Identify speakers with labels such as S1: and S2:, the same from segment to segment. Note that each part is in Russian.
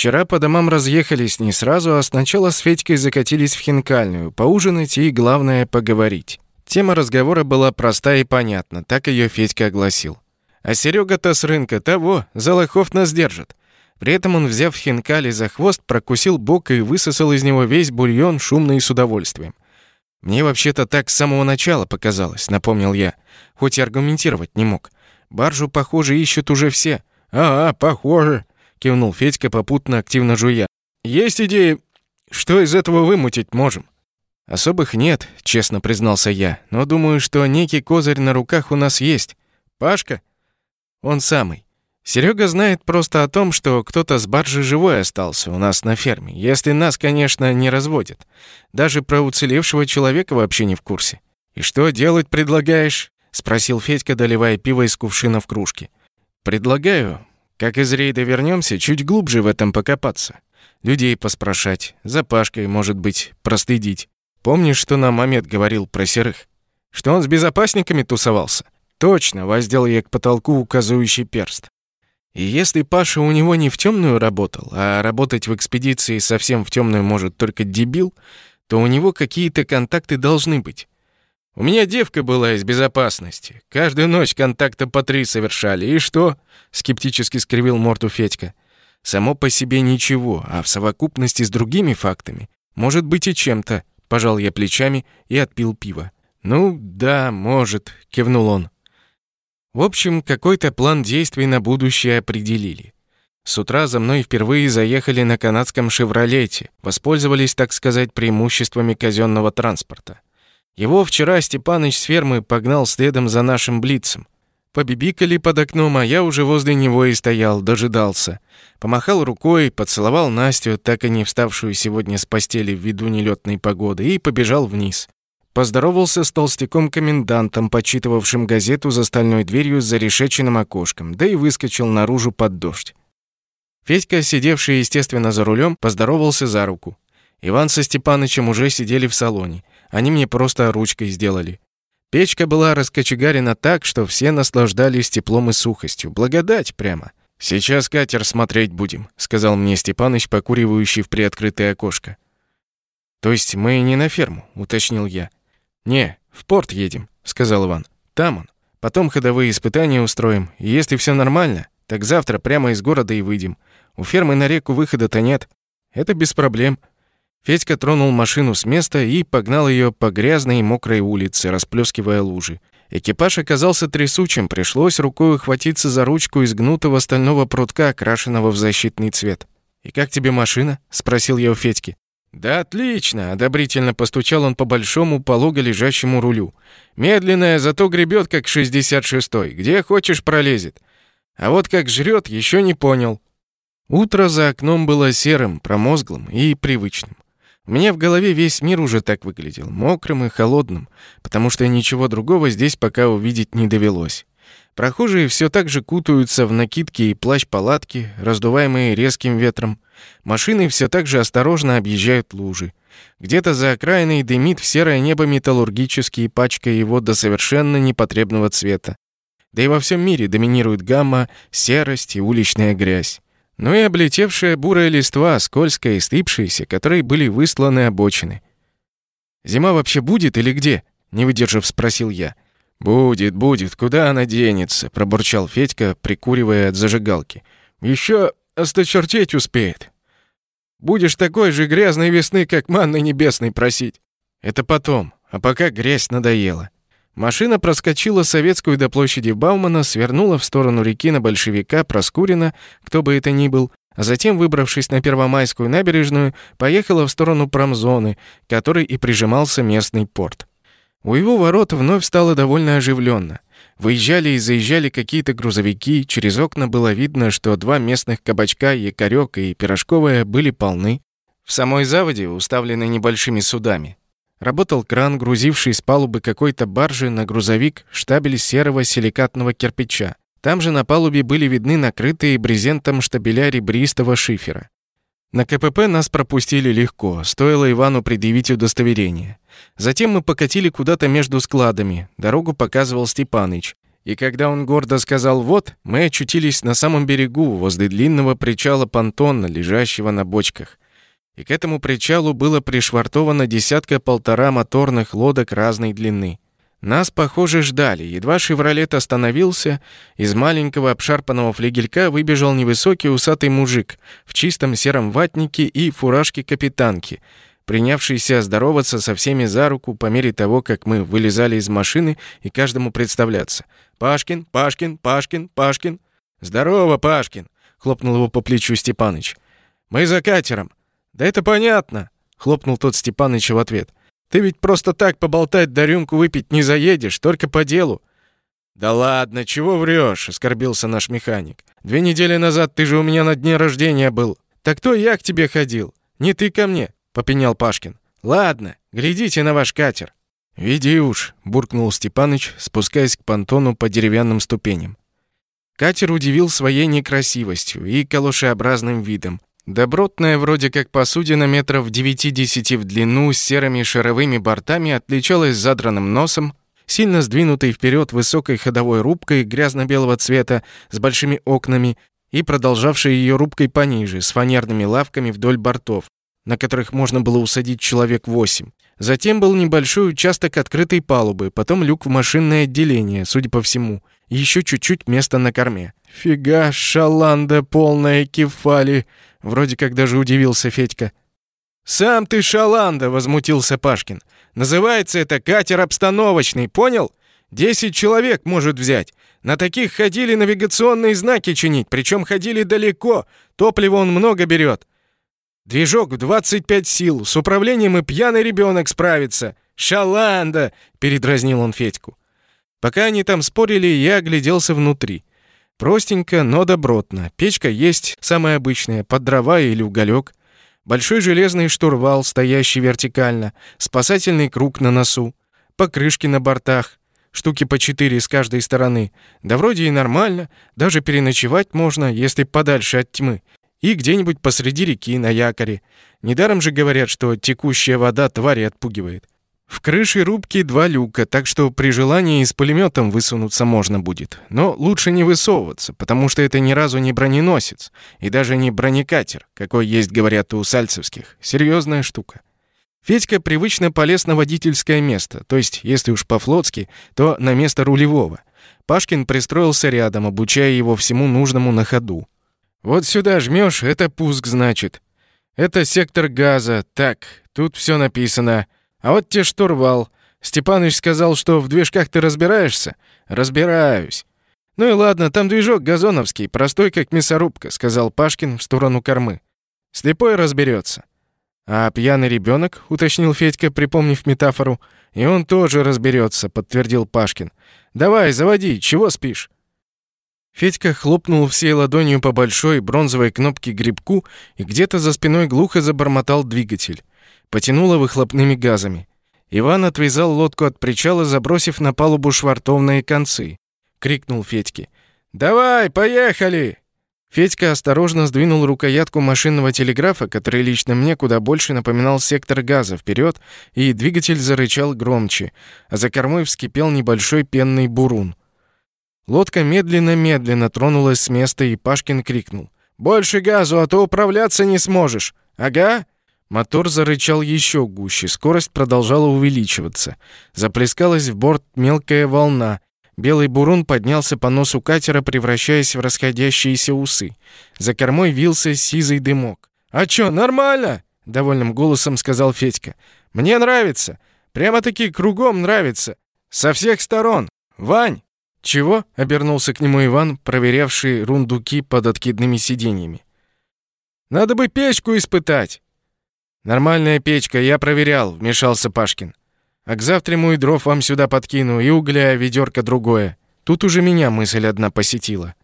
S1: Вчера по домам разъехались не сразу, а сначала с Федькой закатились в хинкальную, поужинать и, главное, поговорить. Тема разговора была проста и понятна, так ее Федька огласил. А Серега-то с рынка того, за лохов нас держит. При этом он, взяв хинкали за хвост, прокусил бок и высосал из него весь бульон шумно и с удовольствием. «Мне вообще-то так с самого начала показалось», — напомнил я, хоть и аргументировать не мог. «Баржу, похоже, ищут уже все».
S2: «А, похоже», — кивнул Федька, попутно активно жуя. «Есть идеи, что из этого вымутить можем?»
S1: «Особых нет», — честно признался я, «но думаю, что некий козырь на руках у нас есть.
S2: Пашка?»
S1: «Он самый. Серега знает просто о том, что кто-то с баржи живой остался у нас на ферме, если нас, конечно, не разводят. Даже про уцелевшего человека вообще не в курсе. «И что делать предлагаешь?» — спросил Федька, доливая пиво из кувшина в кружке. «Предлагаю, как из рейда вернемся, чуть глубже в этом покопаться. Людей поспрашать, за Пашкой, может быть, простыдить. Помнишь, что нам Мамед говорил про серых? Что он с безопасниками тусовался?» «Точно!» — воздел я к потолку указывающий перст. И если Паша у него не в темную работал, а работать в экспедиции совсем в темную может только дебил, то у него какие-то контакты должны быть. У меня девка была из безопасности. Каждую ночь контакта по три совершали. И что? Скептически скривил морду Федька. Само по себе ничего, а в совокупности с другими фактами может быть и чем-то. Пожал я плечами и отпил пиво. Ну, да, может, кивнул он. В общем, какой-то план действий на будущее определили. С утра за мной впервые заехали на канадском «Шевролете», воспользовались, так сказать, преимуществами казенного транспорта. Его вчера Степаныч с фермы погнал следом за нашим блицем. Побибикали под окном, а я уже возле него и стоял, дожидался. Помахал рукой, поцеловал Настю, так и не вставшую сегодня с постели ввиду нелетной погоды, и побежал вниз. Поздоровался с толстяком-комендантом, почитывавшим газету за стальной дверью с зарешеченным окошком, да и выскочил наружу под дождь. Федька, сидевший, естественно, за рулем, поздоровался за руку. Иван со Степанычем уже сидели в салоне. Они мне просто ручкой сделали. Печка была раскочегарена так, что все наслаждались теплом и сухостью. Благодать прямо. «Сейчас катер смотреть будем», — сказал мне Степаныч, покуривающий в приоткрытое окошко. «То есть мы не на ферму?» — уточнил я. «Не, в порт едем», — сказал Иван. «Там он. Потом ходовые испытания устроим. И если все нормально, так завтра прямо из города и выйдем. У фермы на реку выхода-то нет. Это без проблем». Федька тронул машину с места и погнал ее по грязной и мокрой улице, расплескивая лужи. Экипаж оказался трясучим, пришлось рукой ухватиться за ручку из гнутого стального прутка, окрашенного в защитный цвет. «И как тебе машина?» — спросил я у Федьки. «Да отлично!» — одобрительно постучал он по большому, полого лежащему рулю. «Медленная, зато гребет, как 66-й. Где хочешь, пролезет. А вот как жрет, еще не понял». Утро за окном было серым, промозглым и привычным. Меня в голове весь мир уже так выглядел, мокрым и холодным, потому что ничего другого здесь пока увидеть не довелось. Прохожие все так же кутаются в накидки и плащ-палатки, раздуваемые резким ветром. Машины все так же осторожно объезжают лужи. Где-то за окраиной дымит в серое небо металлургический, пачкая его до совершенно непотребного цвета. Да и во всем мире доминирует гамма, серость и уличная грязь. Ну и облетевшая бурая листва, скользкая и слипшаяся, которой были высланы обочины. «Зима вообще будет или где?» — не выдержав, спросил я. «Будет, будет, куда она денется?» — пробурчал Федька, прикуривая от зажигалки. «Еще осточертеть успеет. Будешь такой же грязной весны, как манны небесной просить. Это потом, а пока грязь надоела». Машина проскочила советскую до площади Баумана, свернула в сторону реки на Большевика, Проскурина, кто бы это ни был, а затем, выбравшись на Первомайскую набережную, поехала в сторону промзоны, которой и прижимался местный порт. У его ворот вновь стало довольно оживленно. Выезжали и заезжали какие-то грузовики, через окна было видно, что два местных кабачка, якорёк и пирожковая, были полны. В самой заводе уставлены небольшими судами. Работал кран, грузивший с палубы какой-то баржи на грузовик штабель серого силикатного кирпича. Там же на палубе были видны накрытые брезентом штабеля ребристого шифера. На КПП нас пропустили легко, стоило Ивану предъявить удостоверение. Затем мы покатили куда-то между складами, дорогу показывал Степаныч. И когда он гордо сказал «вот», мы очутились на самом берегу, возле длинного причала понтона, лежащего на бочках. И к этому причалу было пришвартовано десятка-полтора моторных лодок разной длины. Нас, похоже, ждали. Едва «Шевролет» остановился, из маленького обшарпанного флигелька выбежал невысокий усатый мужик в чистом сером ватнике и фуражке капитанки, принявшийся здороваться со всеми за руку по мере того, как мы вылезали из машины и каждому представляться. «Пашкин, Пашкин, Пашкин, Пашкин!» «Здорово, Пашкин!» — хлопнул его по плечу Степаныч. «Мы за катером!» «Да это понятно!» — хлопнул тот Степаныч в ответ. Ты ведь просто так поболтать да рюмку выпить не заедешь, только по делу». «Да ладно, чего врешь?» — оскорбился наш механик. «Две недели назад ты же у меня на дне рождения был». «Так кто я к тебе ходил? Не ты ко мне», — попенял Пашкин. «Ладно, глядите на ваш катер». «Веди уж», — буркнул Степаныч, спускаясь к понтону по деревянным ступеням. Катер удивил своей некрасивостью и калошеобразным видом, Добротная вроде как посудина метров 9-10 в длину с серыми шаровыми бортами отличалась задранным носом, сильно сдвинутой вперед высокой ходовой рубкой грязно-белого цвета с большими окнами и продолжавшей ее рубкой пониже, с фанерными лавками вдоль бортов, на которых можно было усадить человек восемь. Затем был небольшой участок открытой палубы, потом люк в машинное отделение, судя по всему, еще чуть-чуть места на корме. «Фига, шаланда полная кефали!» Вроде как даже удивился Федька. «Сам ты шаланда!» — возмутился Пашкин. «Называется это катер обстановочный, понял? Десять человек может взять. На таких ходили навигационные знаки чинить, причем ходили далеко. Топлива он много берет. Движок в 25 сил, с управлением и пьяный ребенок справится. Шаланда!» — передразнил он Федьку. Пока они там спорили, я огляделся внутри. Простенько, но добротно. Печка есть, самая обычная, под дрова или уголек. Большой железный штурвал, стоящий вертикально, спасательный круг на носу, покрышки на бортах, штуки по четыре с каждой стороны. Да вроде и нормально, даже переночевать можно, если подальше от тьмы. И где-нибудь посреди реки на якоре. Недаром же говорят, что текущая вода твари отпугивает. В крыше рубки два люка, так что при желании с пулеметом высунуться можно будет. Но лучше не высовываться, потому что это ни разу не броненосец и даже не бронекатер, какой есть, говорят, у сальцевских. Серьезная штука. Федька привычно полез на водительское место, то есть, если уж по-флотски, то на место рулевого. Пашкин пристроился рядом, обучая его всему нужному на ходу. «Вот сюда жмешь, это пуск, значит. Это сектор газа. Так, тут все написано». А вот те штурвал. Степаныч сказал, что в движках ты разбираешься? Разбираюсь. Ну и ладно, там движок газоновский, простой как мясорубка, сказал Пашкин в сторону кормы. Слепой разберется. А пьяный ребенок, уточнил Федька, припомнив метафору. И он тоже разберется, подтвердил Пашкин. Давай, заводи, чего спишь? Федька хлопнул всей ладонью по большой бронзовой кнопке грибку, и где-то за спиной глухо забормотал двигатель потянуло выхлопными газами. Иван отвязал лодку от причала, забросив на палубу швартовные концы. Крикнул Федьке. «Давай, поехали!» Федька осторожно сдвинул рукоятку машинного телеграфа, который лично мне куда больше напоминал сектор газа вперед, и двигатель зарычал громче, а за кормой вскипел небольшой пенный бурун. Лодка медленно-медленно тронулась с места, и Пашкин крикнул. «Больше газу, а то управляться не сможешь!» «Ага!» Мотор зарычал еще гуще, скорость продолжала увеличиваться. Заплескалась в борт мелкая волна. Белый бурун поднялся по носу катера, превращаясь в расходящиеся усы. За кормой вился сизый дымок. «А чё, нормально?» — довольным голосом сказал Федька. «Мне нравится. Прямо-таки кругом нравится. Со всех сторон. Вань!» «Чего?» — обернулся к нему Иван, проверявший рундуки под откидными сиденьями. «Надо бы печку испытать!» «Нормальная печка, я проверял», — вмешался Пашкин. «А к завтраму и дров вам сюда подкину, и угля, ведерко другое». Тут уже меня мысль одна посетила.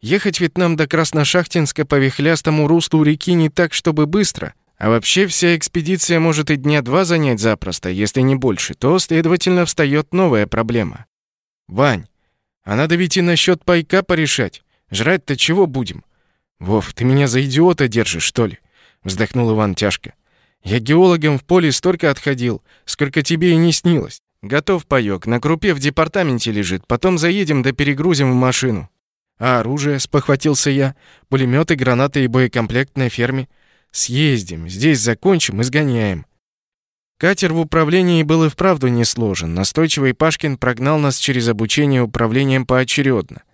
S1: Ехать ведь нам до Красношахтинска по вихлястому руслу реки не так, чтобы быстро. А вообще вся экспедиция может и дня два занять запросто, если не больше, то, следовательно, встает новая проблема. Вань, а надо ведь и насчет пайка порешать. Жрать-то чего будем? Вов, ты меня за идиота держишь, что ли? Вздохнул Иван тяжко. Я геологом в поле столько отходил, сколько тебе и не снилось. Готов паёк, на крупе в департаменте лежит, потом заедем да перегрузим в машину. А оружие, спохватился я, пулеметы, гранаты и боекомплект на ферме. Съездим, здесь закончим и сгоняем. Катер в управлении был и вправду не сложен. Настойчивый Пашкин прогнал нас через обучение управлением поочередно.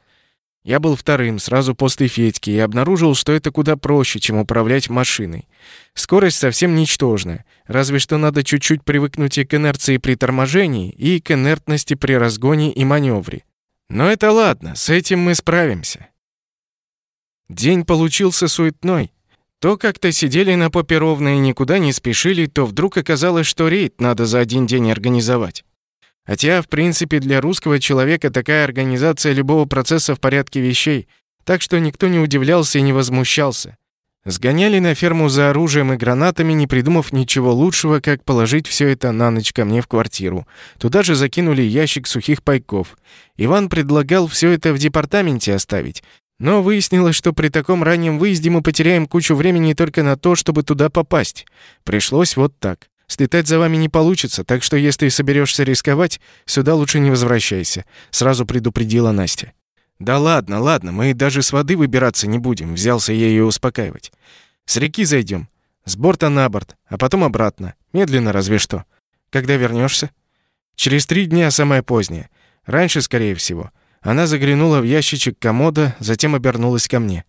S1: Я был вторым, сразу после Федьки, и обнаружил, что это куда проще, чем управлять машиной. Скорость совсем ничтожная, разве что надо чуть-чуть привыкнуть и к инерции при торможении, и к инертности при разгоне и маневре. Но это ладно, с этим мы справимся. День получился суетной. То как-то сидели на попе ровно и никуда не спешили, то вдруг оказалось, что рейд надо за один день организовать. Хотя, в принципе, для русского человека такая организация любого процесса в порядке вещей, так что никто не удивлялся и не возмущался. Сгоняли на ферму за оружием и гранатами, не придумав ничего лучшего, как положить все это на ночь ко мне в квартиру. Туда же закинули ящик сухих пайков. Иван предлагал все это в департаменте оставить, но выяснилось, что при таком раннем выезде мы потеряем кучу времени только на то, чтобы туда попасть. Пришлось вот так. Слетать за вами не получится, так что если соберешься рисковать, сюда лучше не возвращайся», — сразу предупредила Настя. «Да ладно, ладно, мы даже с воды выбираться не будем», — взялся я ее успокаивать. «С реки зайдем, с борта на борт, а потом обратно. Медленно разве что. Когда вернешься? «Через три дня самое позднее. Раньше, скорее всего». Она заглянула в ящичек комода, затем обернулась ко мне.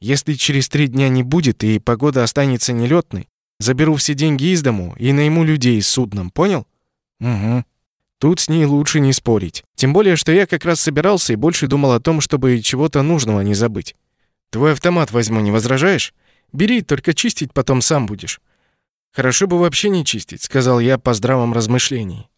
S1: «Если через три дня не будет и погода останется нелётной, заберу все деньги из дому и найму людей с судном, понял?» «Угу». Тут с ней лучше не спорить. Тем более, что я как раз собирался и больше думал о том, чтобы чего-то нужного не забыть. «Твой автомат возьму, не возражаешь? Бери, только чистить потом сам будешь». «Хорошо бы вообще не чистить», — сказал я по здравом размышлении.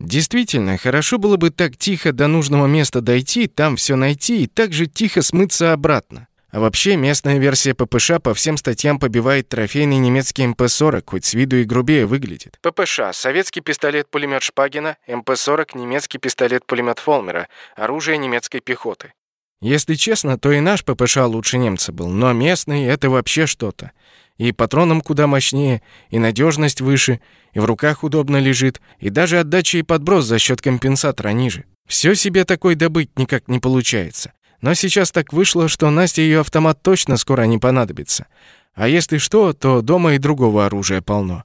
S1: Действительно, хорошо было бы так тихо до нужного места дойти, там все найти и так же тихо смыться обратно. А вообще, местная версия ППШ по всем статьям побивает трофейный немецкий МП-40, хоть с виду и грубее выглядит. ППШ – советский пистолет-пулемет Шпагина, МП-40 – немецкий пистолет-пулемет Фолмера, оружие немецкой пехоты. Если честно, то и наш ППШ лучше немца был, но местный – это вообще что-то. И патроном куда мощнее, и надежность выше, и в руках удобно лежит, и даже отдача и подброс за счет компенсатора ниже. Все себе такой добыть никак не получается. Но сейчас так вышло, что Насте ее автомат точно скоро не понадобится. А если что, то дома и другого оружия полно.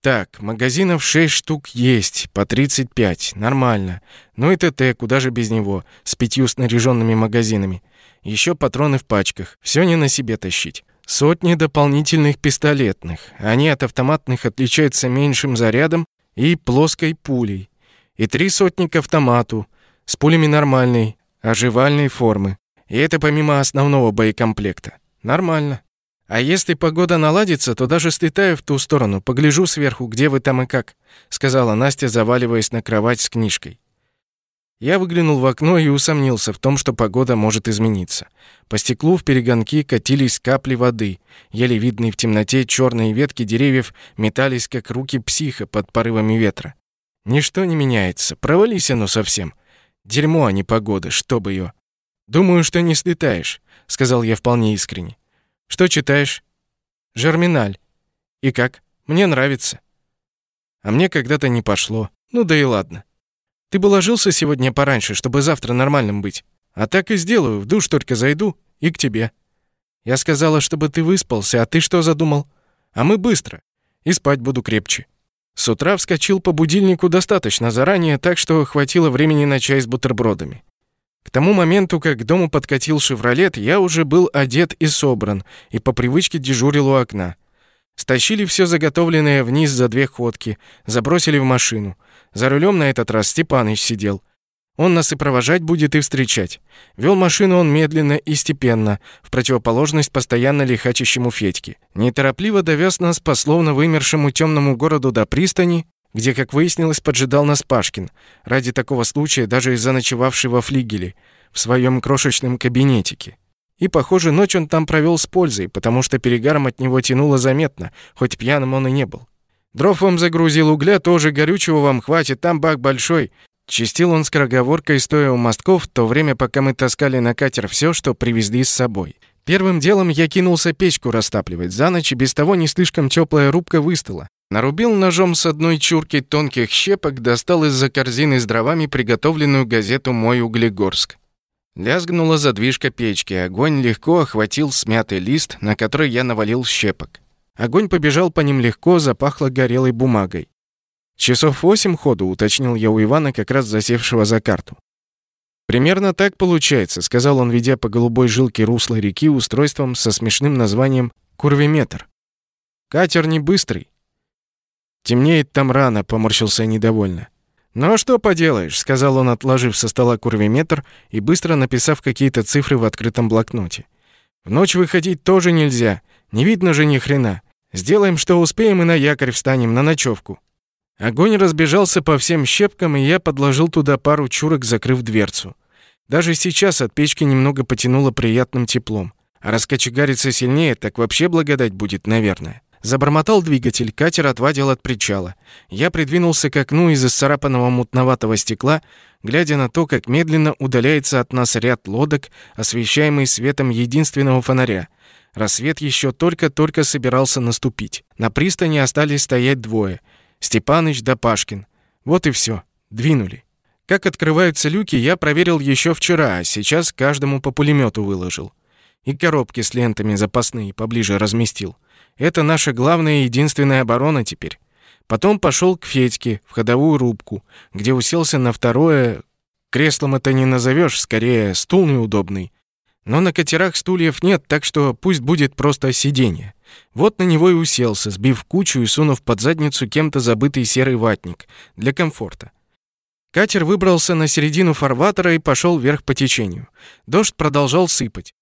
S1: Так, магазинов 6 штук есть, по 35, нормально. Ну и ТТ, куда же без него, с пятью снаряженными магазинами. Еще патроны в пачках, все не на себе тащить. Сотни дополнительных пистолетных. Они от автоматных отличаются меньшим зарядом и плоской пулей. И три сотни к автомату с пулями нормальной, оживальной формы. И это помимо основного боекомплекта. Нормально. А если погода наладится, то даже слетаю в ту сторону, погляжу сверху, где вы там и как, сказала Настя, заваливаясь на кровать с книжкой. Я выглянул в окно и усомнился в том, что погода может измениться. По стеклу в перегонки катились капли воды. Еле видные в темноте черные ветки деревьев метались, как руки психа под порывами ветра. Ничто не меняется. Провались оно совсем. Дерьмо, а не погода, чтоб ее. «Думаю, что не слетаешь», — сказал я вполне искренне. «Что читаешь?» «Жерминаль». «И как? Мне нравится». А мне когда-то не пошло. Ну да и ладно. Ты бы ложился сегодня пораньше, чтобы завтра нормальным быть. А так и сделаю, в душ только зайду и к тебе. Я сказала, чтобы ты выспался, а ты что задумал? А мы быстро. И спать буду крепче. С утра вскочил по будильнику достаточно заранее, так что хватило времени на чай с бутербродами. К тому моменту, как к дому подкатил «Шевролет», я уже был одет и собран, и по привычке дежурил у окна. Стащили все заготовленное вниз за две ходки, забросили в машину. За рулем на этот раз Степаныч сидел. Он нас и провожать будет, и встречать. Вел машину он медленно и степенно, в противоположность постоянно лихачащему Федьке. Неторопливо довез нас по словно вымершему темному городу до пристани, где, как выяснилось, поджидал нас Пашкин, ради такого случая даже из-за ночевавшей во флигеле, в своем крошечном кабинетике. И, похоже, ночь он там провел с пользой, потому что перегаром от него тянуло заметно, хоть пьяным он и не был. Дров вам загрузил, угля тоже, горючего вам хватит, там бак большой». Чистил он скороговоркой, стоя у мостков, в то время, пока мы таскали на катер все, что привезли с собой. Первым делом я кинулся печку растапливать. За ночь без того не слишком теплая рубка выстыла. Нарубил ножом с одной чурки тонких щепок, достал из-за корзины с дровами приготовленную газету «Мой Углегорск». Лязгнула задвижка печки, огонь легко охватил смятый лист, на который я навалил щепок. Огонь побежал по ним легко, запахло горелой бумагой. «Часов восемь ходу», — уточнил я у Ивана, как раз засевшего за карту. «Примерно так получается», — сказал он, ведя по голубой жилке русла реки устройством со смешным названием «Курвиметр». «Катер не быстрый». «Темнеет там рано», — поморщился недовольно. «Ну а что поделаешь», — сказал он, отложив со стола курвиметр и быстро написав какие-то цифры в открытом блокноте. «В ночь выходить тоже нельзя. Не видно же ни хрена. Сделаем, что успеем, и на якорь встанем, на ночевку». Огонь разбежался по всем щепкам, и я подложил туда пару чурок, закрыв дверцу. Даже сейчас от печки немного потянуло приятным теплом. А раскочегариться сильнее, так вообще благодать будет, наверное. Забормотал двигатель, катер отвадил от причала. Я придвинулся к окну из исцарапанного мутноватого стекла, глядя на то, как медленно удаляется от нас ряд лодок, освещаемый светом единственного фонаря. Рассвет еще только-только собирался наступить. На пристани остались стоять двое — Степаныч да Пашкин. Вот и все. Двинули. Как открываются люки, я проверил еще вчера, а сейчас каждому по пулемету выложил. И коробки с лентами запасные поближе разместил. Это наша главная и единственная оборона теперь. Потом пошел к Федьке в ходовую рубку, где уселся на второе... Креслом это не назовешь, скорее стул неудобный. Но на катерах стульев нет, так что пусть будет просто сиденье. Вот на него и уселся, сбив кучу и сунув под задницу кем-то забытый серый ватник для комфорта. Катер выбрался на середину фарватера и пошел вверх по течению. Дождь продолжал сыпать.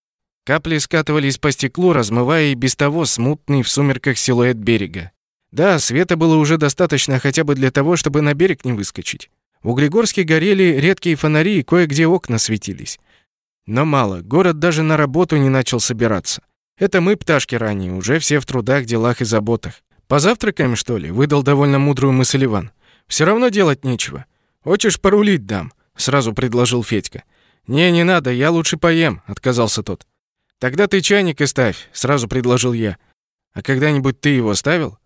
S1: Капли скатывались по стеклу, размывая и без того смутный в сумерках силуэт берега. Да, света было уже достаточно хотя бы для того, чтобы на берег не выскочить. В Углегорске горели редкие фонари и кое-где окна светились. Но мало, город даже на работу не начал собираться. Это мы, пташки ранние, уже все в трудах, делах и заботах. Позавтракаем, что ли? Выдал довольно мудрую мысль Иван. Все равно делать нечего. Хочешь порулить дам? Сразу предложил Федька. Не, не надо, я лучше поем, отказался тот. Тогда ты чайник и ставь, сразу предложил я. А когда-нибудь ты его ставил?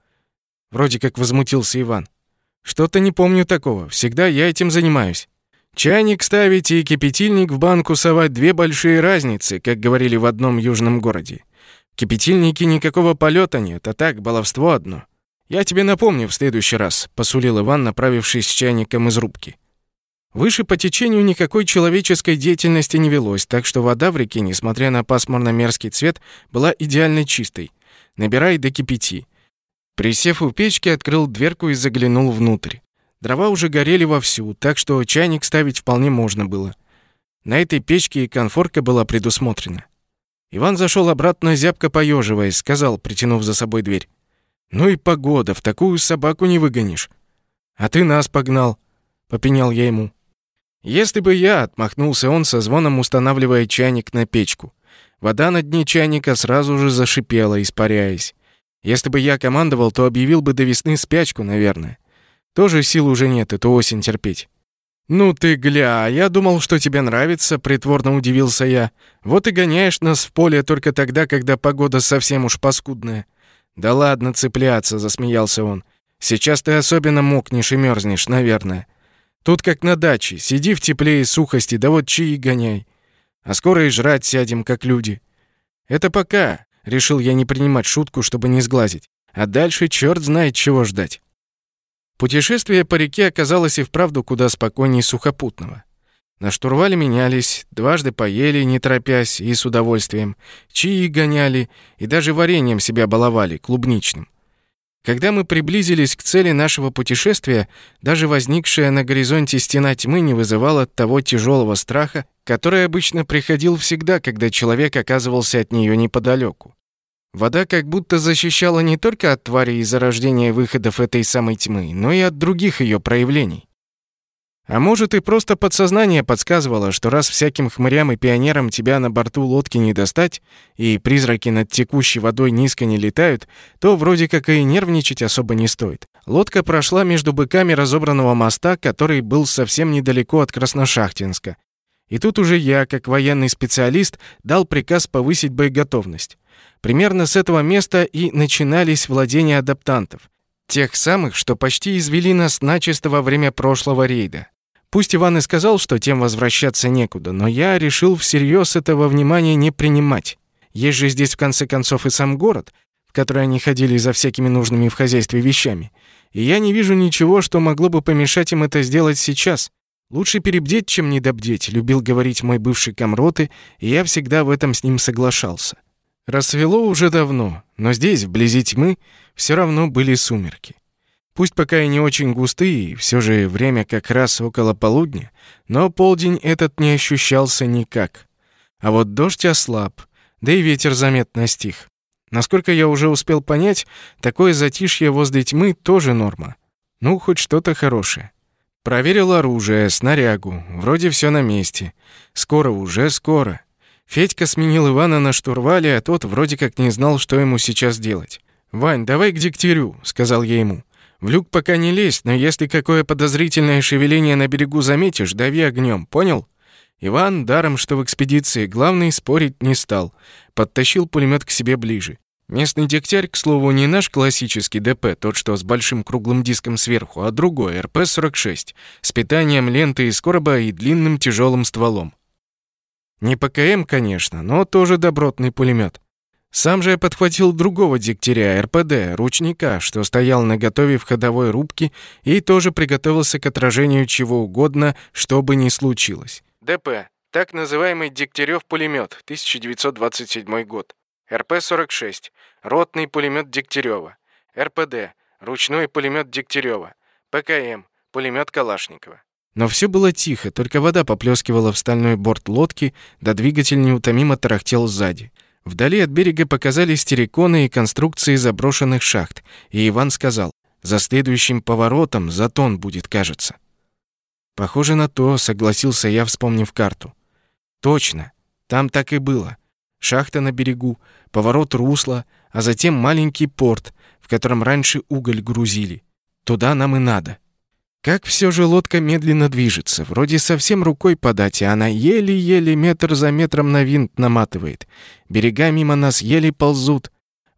S1: Вроде как возмутился Иван. Что-то не помню такого. Всегда я этим занимаюсь. Чайник ставить и кипятильник в банку совать две большие разницы, как говорили в одном южном городе. Кипятильники никакого полета нет, а так баловство одно. Я тебе напомню в следующий раз, посулил Иван, направившись с чайником из рубки. Выше по течению никакой человеческой деятельности не велось, так что вода в реке, несмотря на пасмурно-мерзкий цвет, была идеально чистой. Набирай до кипяти. Присев у печки, открыл дверку и заглянул внутрь. Дрова уже горели вовсю, так что чайник ставить вполне можно было. На этой печке и конфорка была предусмотрена. Иван зашел обратно, зябко поеживаясь, сказал, притянув за собой дверь. «Ну и погода, в такую собаку не выгонишь». «А ты нас погнал», — попенял я ему. «Если бы я», — отмахнулся он со звоном, устанавливая чайник на печку. Вода на дне чайника сразу же зашипела, испаряясь. Если бы я командовал, то объявил бы до весны спячку, наверное. Тоже сил уже нет эту осень терпеть. «Ну ты гля, я думал, что тебе нравится», — притворно удивился я. «Вот и гоняешь нас в поле только тогда, когда погода совсем уж паскудная». «Да ладно цепляться», — засмеялся он. «Сейчас ты особенно мокнешь и мерзнешь, наверное. Тут как на даче, сиди в тепле и сухости, да вот чаи гоняй. А скоро и жрать сядем, как люди». «Это пока», — решил я не принимать шутку, чтобы не сглазить. «А дальше черт знает, чего ждать». Путешествие по реке оказалось и вправду куда спокойнее сухопутного. На штурвале менялись, дважды поели, не торопясь, и с удовольствием, чаи гоняли, и даже вареньем себя баловали, клубничным. Когда мы приблизились к цели нашего путешествия, даже возникшая на горизонте стена тьмы не вызывала того тяжелого страха, который обычно приходил всегда, когда человек оказывался от нее неподалеку. Вода как будто защищала не только от тварей и зарождения выходов этой самой тьмы, но и от других ее проявлений. А может, и просто подсознание подсказывало, что раз всяким хмырям и пионерам тебя на борту лодки не достать, и призраки над текущей водой низко не летают, то вроде как и нервничать особо не стоит. Лодка прошла между быками разобранного моста, который был совсем недалеко от Красношахтинска. И тут уже я, как военный специалист, дал приказ повысить боеготовность. Примерно с этого места и начинались владения адаптантов. Тех самых, что почти извели нас начисто во время прошлого рейда. Пусть Иван и сказал, что тем возвращаться некуда, но я решил всерьез этого внимания не принимать. Есть же здесь в конце концов и сам город, в который они ходили за всякими нужными в хозяйстве вещами. И я не вижу ничего, что могло бы помешать им это сделать сейчас. Лучше перебдеть, чем недобдеть, любил говорить мой бывший комроты, и я всегда в этом с ним соглашался. Рассвело уже давно, но здесь, вблизи тьмы, все равно были сумерки. Пусть пока и не очень густые, все же время как раз около полудня, но полдень этот не ощущался никак. А вот дождь ослаб, да и ветер заметно стих. Насколько я уже успел понять, такое затишье возле тьмы тоже норма. Ну, хоть что-то хорошее. Проверил оружие, снарягу. Вроде все на месте. Скоро уже, скоро. Федька сменил Ивана на штурвале, а тот вроде как не знал, что ему сейчас делать. «Вань, давай к Дегтярю», — сказал я ему. «В люк пока не лезь, но если какое подозрительное шевеление на берегу заметишь, дави огнем, понял?» Иван, даром что в экспедиции, главный спорить не стал. Подтащил пулемет к себе ближе. Местный дегтярь, к слову, не наш классический ДП, тот, что с большим круглым диском сверху, а другой, РП-46, с питанием ленты из короба и длинным тяжелым стволом. Не ПКМ, конечно, но тоже добротный пулемет. Сам же я подхватил другого дегтяря, РПД, ручника, что стоял на готове в ходовой рубке и тоже приготовился к отражению чего угодно, что бы ни случилось. ДП. Так называемый Дегтярев пулемет, 1927 год. РП-46. Ротный пулемет Дегтярева. РПД. Ручной пулемет Дегтярева. ПКМ. Пулемет Калашникова. Но все было тихо, только вода поплескивала в стальной борт лодки, да двигатель неутомимо тарахтел сзади. Вдали от берега показались терриконы и конструкции заброшенных шахт, и Иван сказал, «За следующим поворотом затон будет, кажется». «Похоже на то», — согласился я, вспомнив карту. «Точно, там так и было. Шахта на берегу, поворот русла, а затем маленький порт, в котором раньше уголь грузили. Туда нам и надо. Как все же лодка медленно движется, вроде совсем рукой подать, а она еле-еле метр за метром на винт наматывает. Берега мимо нас еле ползут.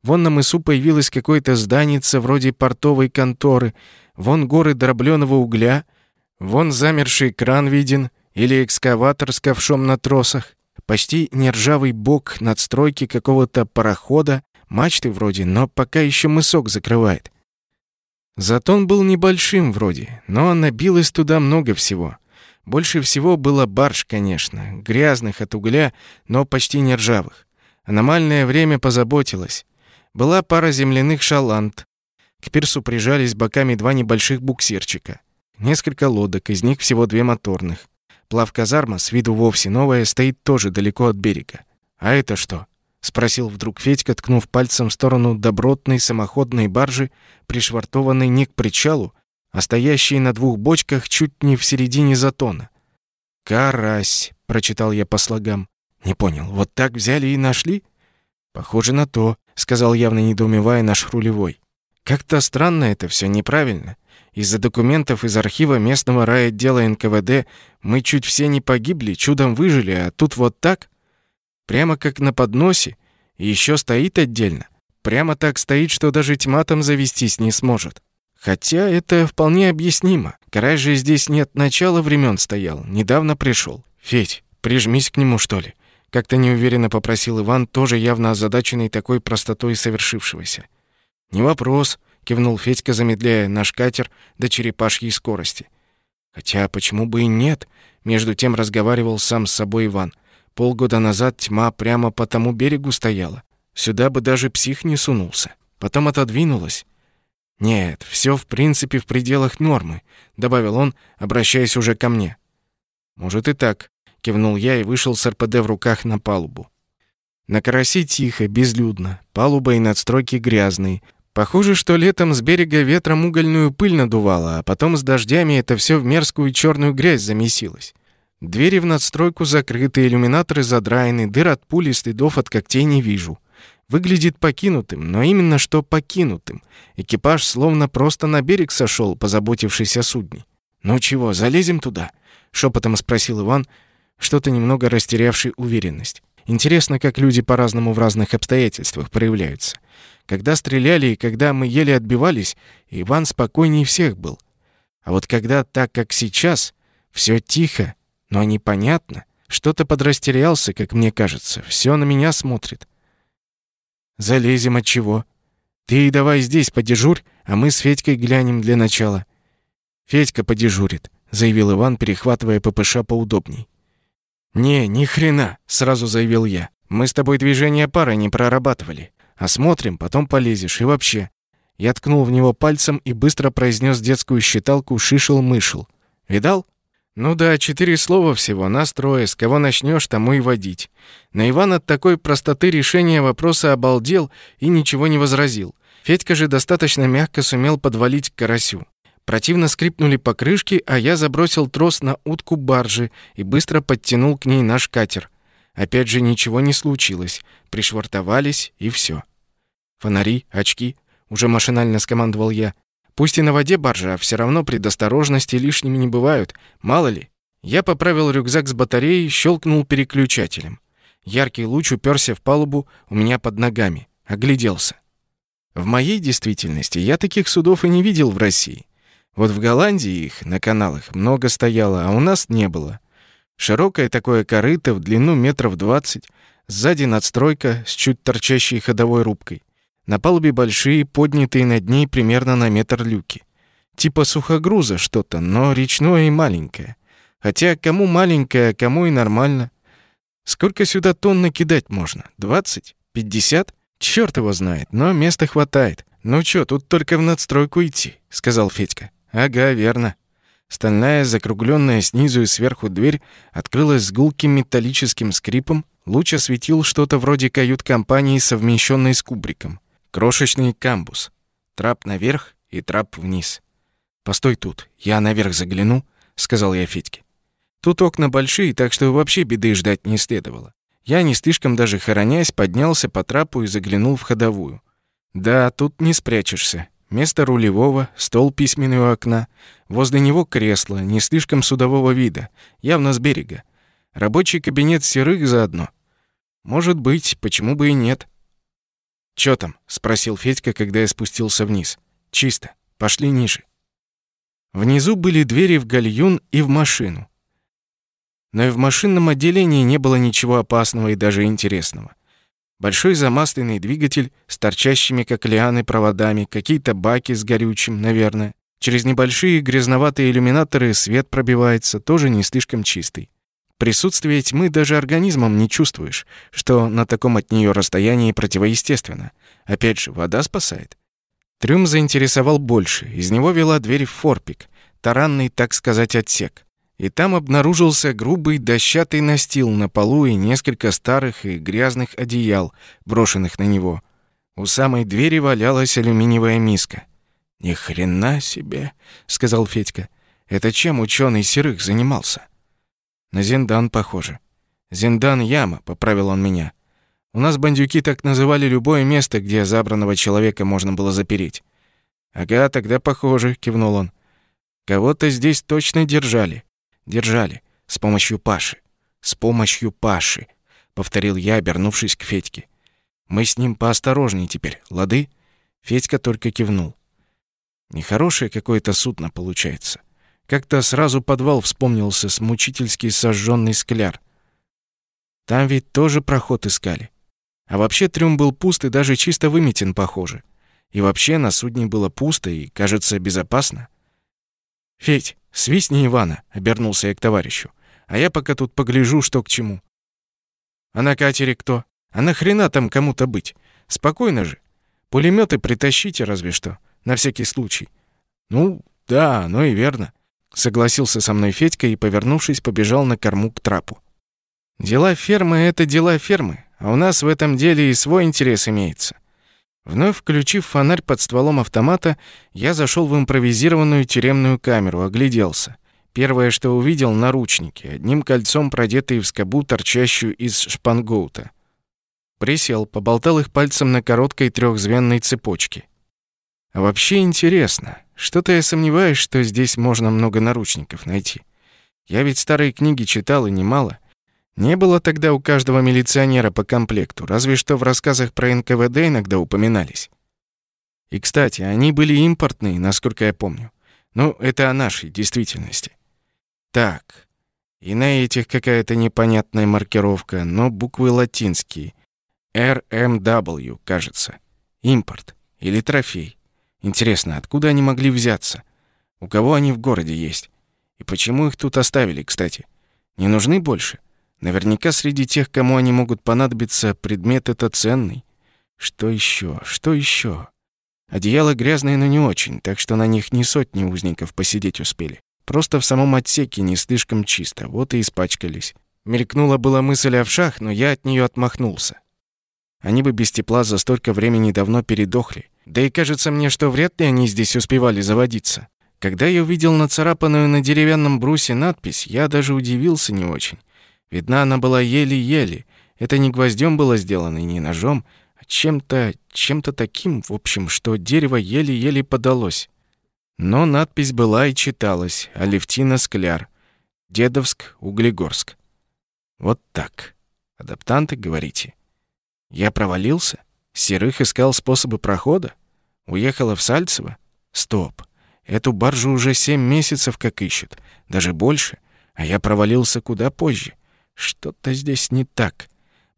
S1: Вон на мысу появилось какое-то зданице вроде портовой конторы, вон горы дробленого угля, вон замерший кран виден или экскаватор с ковшом на тросах почти нержавый бок надстройки какого-то парохода, мачты вроде, но пока еще мысок закрывает. Затон был небольшим вроде, но набилось туда много всего. Больше всего было барж, конечно, грязных от угля, но почти не ржавых. Аномальное время позаботилось. Была пара земляных шаланд. К пирсу прижались боками два небольших буксирчика. Несколько лодок, из них всего две моторных. Плавказарма, с виду вовсе новая, стоит тоже далеко от берега. «А это что?» — спросил вдруг Федька, ткнув пальцем в сторону добротной самоходной баржи, пришвартованной не к причалу, а стоящей на двух бочках чуть не в середине затона. «Карась», — прочитал я по слогам. «Не понял, вот так взяли и нашли?» «Похоже на то», — сказал явно недоумевая наш рулевой. «Как-то странно это все, неправильно. Из-за документов из архива местного райотдела НКВД мы чуть все не погибли, чудом выжили, а тут вот так? Прямо как на подносе. И еще стоит отдельно. Прямо так стоит, что даже тьма там завестись не сможет. Хотя это вполне объяснимо. Край же здесь нет начала времен стоял, недавно пришел. Федь, прижмись к нему, что ли. Как-то неуверенно попросил Иван, тоже явно озадаченный такой простотой совершившегося. «Не вопрос», кивнул Федька, замедляя наш катер до черепашьей скорости. Хотя почему бы и нет? Между тем разговаривал сам с собой Иван. Полгода назад тьма прямо по тому берегу стояла. Сюда бы даже псих не сунулся. Потом отодвинулась. Нет, все в принципе в пределах нормы, добавил он, обращаясь уже ко мне. Может и так, кивнул я и вышел с РПД в руках на палубу. На карасе тихо, безлюдно, палуба и надстройки грязные, Похоже, что летом с берега ветром угольную пыль надувало, а потом с дождями это все в мерзкую черную грязь замесилось. Двери в надстройку закрыты, иллюминаторы задраены, дыр от пули, следов от когтей не вижу. Выглядит покинутым, но именно что покинутым. Экипаж словно просто на берег сошел, позаботившись о судне. «Ну чего, залезем туда?» — шепотом спросил Иван, что-то немного растерявший уверенность. Интересно, как люди по-разному в разных обстоятельствах проявляются. Когда стреляли и когда мы еле отбивались, Иван спокойнее всех был. А вот когда так, как сейчас, все тихо, но непонятно, что-то подрастерялся, как мне кажется, все на меня смотрит. Залезем от чего? Ты давай здесь подежурь, а мы с Федькой глянем для начала. Федька подежурит, заявил Иван, перехватывая ППШ поудобней. Не, ни хрена, сразу заявил я. Мы с тобой движение пары не прорабатывали. Осмотрим, потом полезешь и вообще. Я ткнул в него пальцем и быстро произнес детскую считалку «шишел-мышел». Видал? Ну да, четыре слова всего, нас с кого начнешь, тому и водить. Но Иван от такой простоты решения вопроса обалдел и ничего не возразил. Федька же достаточно мягко сумел подвалить к карасю. Противно скрипнули покрышки, а я забросил трос на утку баржи и быстро подтянул к ней наш катер. Опять же ничего не случилось. Пришвартовались и все. Фонари, очки, уже машинально скомандовал я. Пусть и на воде баржа, а все равно предосторожности лишними не бывают. Мало ли. Я поправил рюкзак с батареей, щелкнул переключателем. Яркий луч уперся в палубу у меня под ногами. Огляделся. В моей действительности я таких судов и не видел в России. Вот в Голландии их на каналах много стояло, а у нас не было. Широкое такое корыто в длину метров двадцать, сзади надстройка с чуть торчащей ходовой рубкой. На палубе большие, поднятые над ней примерно на метр люки. Типа сухогруза что-то, но речное и маленькое. Хотя кому маленькое, а кому и нормально. Сколько сюда тонн накидать можно? Двадцать? Пятьдесят? Чёрт его знает, но места хватает. Ну чё, тут только в надстройку идти, сказал Федька. Ага, верно. Стальная, закругленная снизу и сверху дверь открылась с гулким металлическим скрипом. Луч осветил что-то вроде кают-компании, совмещенной с кубриком. Крошечный камбус. Трап наверх и трап вниз. «Постой тут, я наверх загляну», — сказал я Федьке. Тут окна большие, так что вообще беды ждать не следовало. Я, не слишком даже хоронясь, поднялся по трапу и заглянул в ходовую. Да, тут не спрячешься. Место рулевого, стол письменный у окна. Возле него кресло, не слишком судового вида, явно с берега. Рабочий кабинет серых заодно. Может быть, почему бы и нет. «Чё там?» — спросил Федька, когда я спустился вниз. «Чисто. Пошли ниже». Внизу были двери в гальюн и в машину. Но и в машинном отделении не было ничего опасного и даже интересного. Большой замасленный двигатель с торчащими, как лианы, проводами, какие-то баки с горючим, наверное. Через небольшие грязноватые иллюминаторы свет пробивается, тоже не слишком чистый. Присутствие тьмы даже организмом не чувствуешь, что на таком от нее расстоянии противоестественно. Опять же, вода спасает. Трюм заинтересовал больше. Из него вела дверь в форпик, таранный, так сказать, отсек и там обнаружился грубый дощатый настил на полу и несколько старых и грязных одеял, брошенных на него. У самой двери валялась алюминиевая миска. «Ни хрена себе!» — сказал Федька. «Это чем ученый Серых занимался?» «На Зендан похоже». «Зендан-яма», — поправил он меня. «У нас бандюки так называли любое место, где забранного человека можно было запереть». «Ага, тогда похоже», — кивнул он. «Кого-то здесь точно держали. Держали. С помощью Паши. С помощью Паши, повторил я, обернувшись к Федьке. Мы с ним поосторожнее теперь, лады? Федька только кивнул. Нехорошее какое-то судно получается. Как-то сразу подвал вспомнился с мучительски сожженный скляр. Там ведь тоже проход искали. А вообще трюм был пуст и даже чисто выметен, похоже. И вообще на судне было пусто и, кажется, безопасно. «Федь, свистни Ивана», — обернулся я к товарищу. «А я пока тут погляжу, что к чему». «А на катере кто? А нахрена там кому-то быть? Спокойно же. Пулеметы притащите разве что, на всякий случай». «Ну, да, ну и верно», — согласился со мной Федька и, повернувшись, побежал на корму к трапу. «Дела фермы — это дела фермы, а у нас в этом деле и свой интерес имеется. Вновь включив фонарь под стволом автомата, я зашел в импровизированную тюремную камеру, огляделся. Первое, что увидел — наручники, одним кольцом продетые в скобу, торчащую из шпангоута. Присел, поболтал их пальцем на короткой трехзвенной цепочке. А вообще интересно. Что-то я сомневаюсь, что здесь можно много наручников найти. Я ведь старые книги читал и немало. Не было тогда у каждого милиционера по комплекту, разве что в рассказах про НКВД иногда упоминались. И, кстати, они были импортные, насколько я помню. Ну, это о нашей действительности. Так, и на этих какая-то непонятная маркировка, но буквы латинские. RMW, кажется. Импорт. Или трофей. Интересно, откуда они могли взяться? У кого они в городе есть? И почему их тут оставили, кстати? Не нужны больше? Наверняка среди тех, кому они могут понадобиться, предмет это ценный. Что еще? Что еще? Одеяло грязное, но не очень, так что на них не сотни узников посидеть успели. Просто в самом отсеке не слишком чисто, вот и испачкались. Мелькнула была мысль о вшах, но я от нее отмахнулся. Они бы без тепла за столько времени давно передохли. Да и кажется мне, что вряд ли они здесь успевали заводиться. Когда я увидел нацарапанную на деревянном брусе надпись, я даже удивился не очень. Видна она была еле-еле. Это не гвоздем было сделано и не ножом, а чем-то, чем-то таким, в общем, что дерево еле-еле подалось. Но надпись была и читалась «Алевтина Скляр, Дедовск, Углегорск». Вот так. Адаптанты, говорите. Я провалился? Серых искал способы прохода? Уехала в Сальцево? Стоп. Эту баржу уже семь месяцев как ищут, даже больше, а я провалился куда позже. Что-то здесь не так.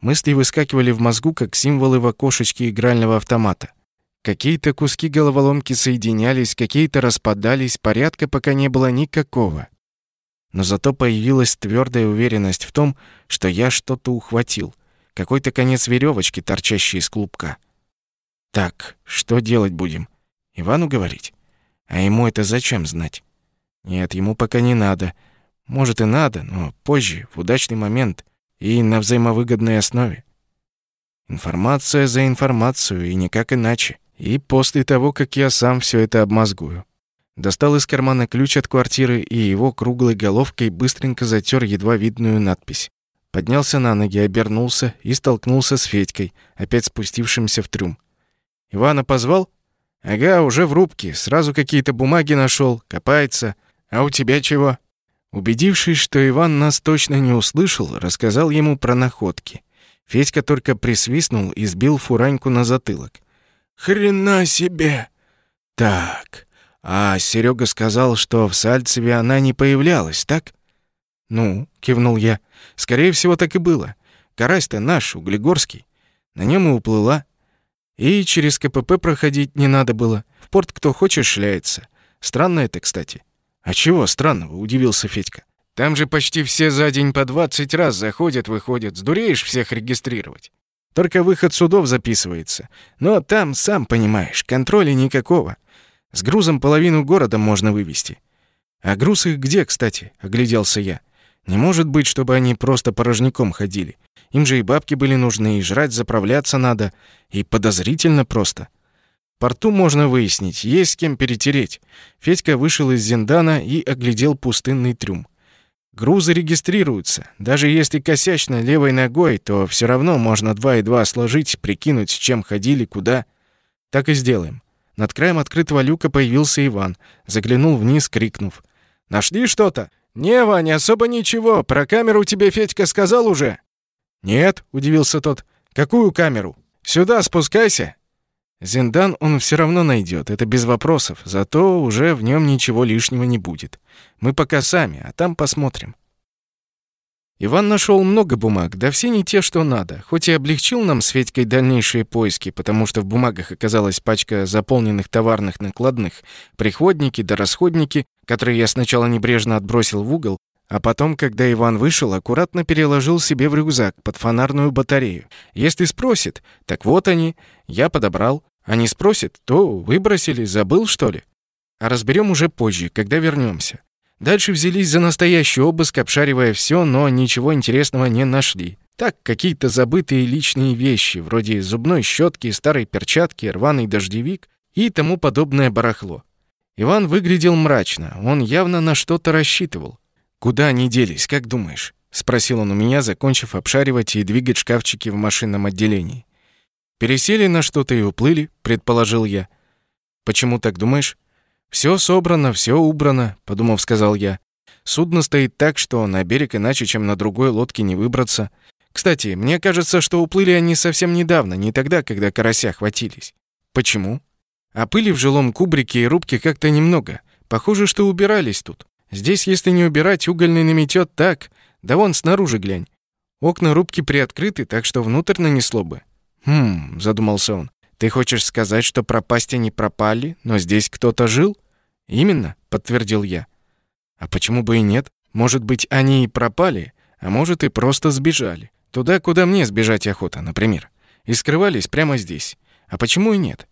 S1: Мысли выскакивали в мозгу, как символы в окошечке игрального автомата. Какие-то куски головоломки соединялись, какие-то распадались, порядка пока не было никакого. Но зато появилась твердая уверенность в том, что я что-то ухватил. Какой-то конец веревочки, торчащий из клубка. Так, что делать будем? Ивану говорить? А ему это зачем знать? Нет, ему пока не надо. Может и надо, но позже, в удачный момент и на взаимовыгодной основе. Информация за информацию и никак иначе. И после того, как я сам все это обмозгую. Достал из кармана ключ от квартиры и его круглой головкой быстренько затер едва видную надпись. Поднялся на ноги, обернулся и столкнулся с Федькой, опять спустившимся в трюм. «Ивана позвал?» «Ага, уже в рубке. Сразу какие-то бумаги нашел, копается. А у тебя чего?» Убедившись, что Иван нас точно не услышал, рассказал ему про находки. Федька только присвистнул и сбил фураньку на затылок. «Хрена себе!» «Так, а Серега сказал, что в Сальцеве она не появлялась, так?» «Ну», — кивнул я, — «скорее всего, так и было. Карась-то наш, углегорский. На нем и уплыла. И через КПП проходить не надо было. В порт кто хочешь шляется. Странно это, кстати. «А чего странного?» — удивился Федька. «Там же почти все за день по 20 раз заходят, выходят. Сдуреешь всех регистрировать. Только выход судов записывается. Но там, сам понимаешь, контроля никакого. С грузом половину города можно вывести. А груз их где, кстати?» — огляделся я. «Не может быть, чтобы они просто порожняком ходили. Им же и бабки были нужны, и жрать заправляться надо. И подозрительно просто» порту можно выяснить, есть с кем перетереть. Федька вышел из Зиндана и оглядел пустынный трюм. Грузы регистрируются. Даже если косячно левой ногой, то все равно можно два и два сложить, прикинуть, с чем ходили, куда. Так и сделаем. Над краем открытого люка появился Иван. Заглянул вниз, крикнув. «Нашли что-то?» «Не, Ваня, особо ничего. Про камеру тебе Федька сказал уже?» «Нет», — удивился тот. «Какую камеру?» «Сюда спускайся. Зиндан он все равно найдет, это без вопросов, зато уже в нем ничего лишнего не будет. Мы пока сами, а там посмотрим. Иван нашел много бумаг, да все не те, что надо. Хоть и облегчил нам с Федькой дальнейшие поиски, потому что в бумагах оказалась пачка заполненных товарных накладных, приходники да расходники, которые я сначала небрежно отбросил в угол, а потом, когда Иван вышел, аккуратно переложил себе в рюкзак под фонарную батарею. Если спросит, так вот они, я подобрал. Они спросят, то выбросили, забыл, что ли? А разберем уже позже, когда вернемся. Дальше взялись за настоящий обыск, обшаривая все, но ничего интересного не нашли. Так, какие-то забытые личные вещи, вроде зубной щетки, старой перчатки, рваный дождевик и тому подобное барахло. Иван выглядел мрачно, он явно на что-то рассчитывал. «Куда они делись, как думаешь?» — спросил он у меня, закончив обшаривать и двигать шкафчики в машинном отделении. Пересели на что-то и уплыли, предположил я. Почему так думаешь? Все собрано, все убрано, подумав, сказал я. Судно стоит так, что на берег иначе, чем на другой лодке не выбраться. Кстати, мне кажется, что уплыли они совсем недавно, не тогда, когда карася хватились. Почему? А пыли в жилом кубрике и рубке как-то немного. Похоже, что убирались тут. Здесь, если не убирать, угольный наметет так. Да вон снаружи глянь. Окна рубки приоткрыты, так что внутрь нанесло бы. Хм, задумался он. Ты хочешь сказать, что пропасть они пропали, но здесь кто-то жил? Именно, подтвердил я. А почему бы и нет? Может быть, они и пропали, а может и просто сбежали. Туда, куда мне сбежать охота, например. И скрывались прямо здесь. А почему и нет?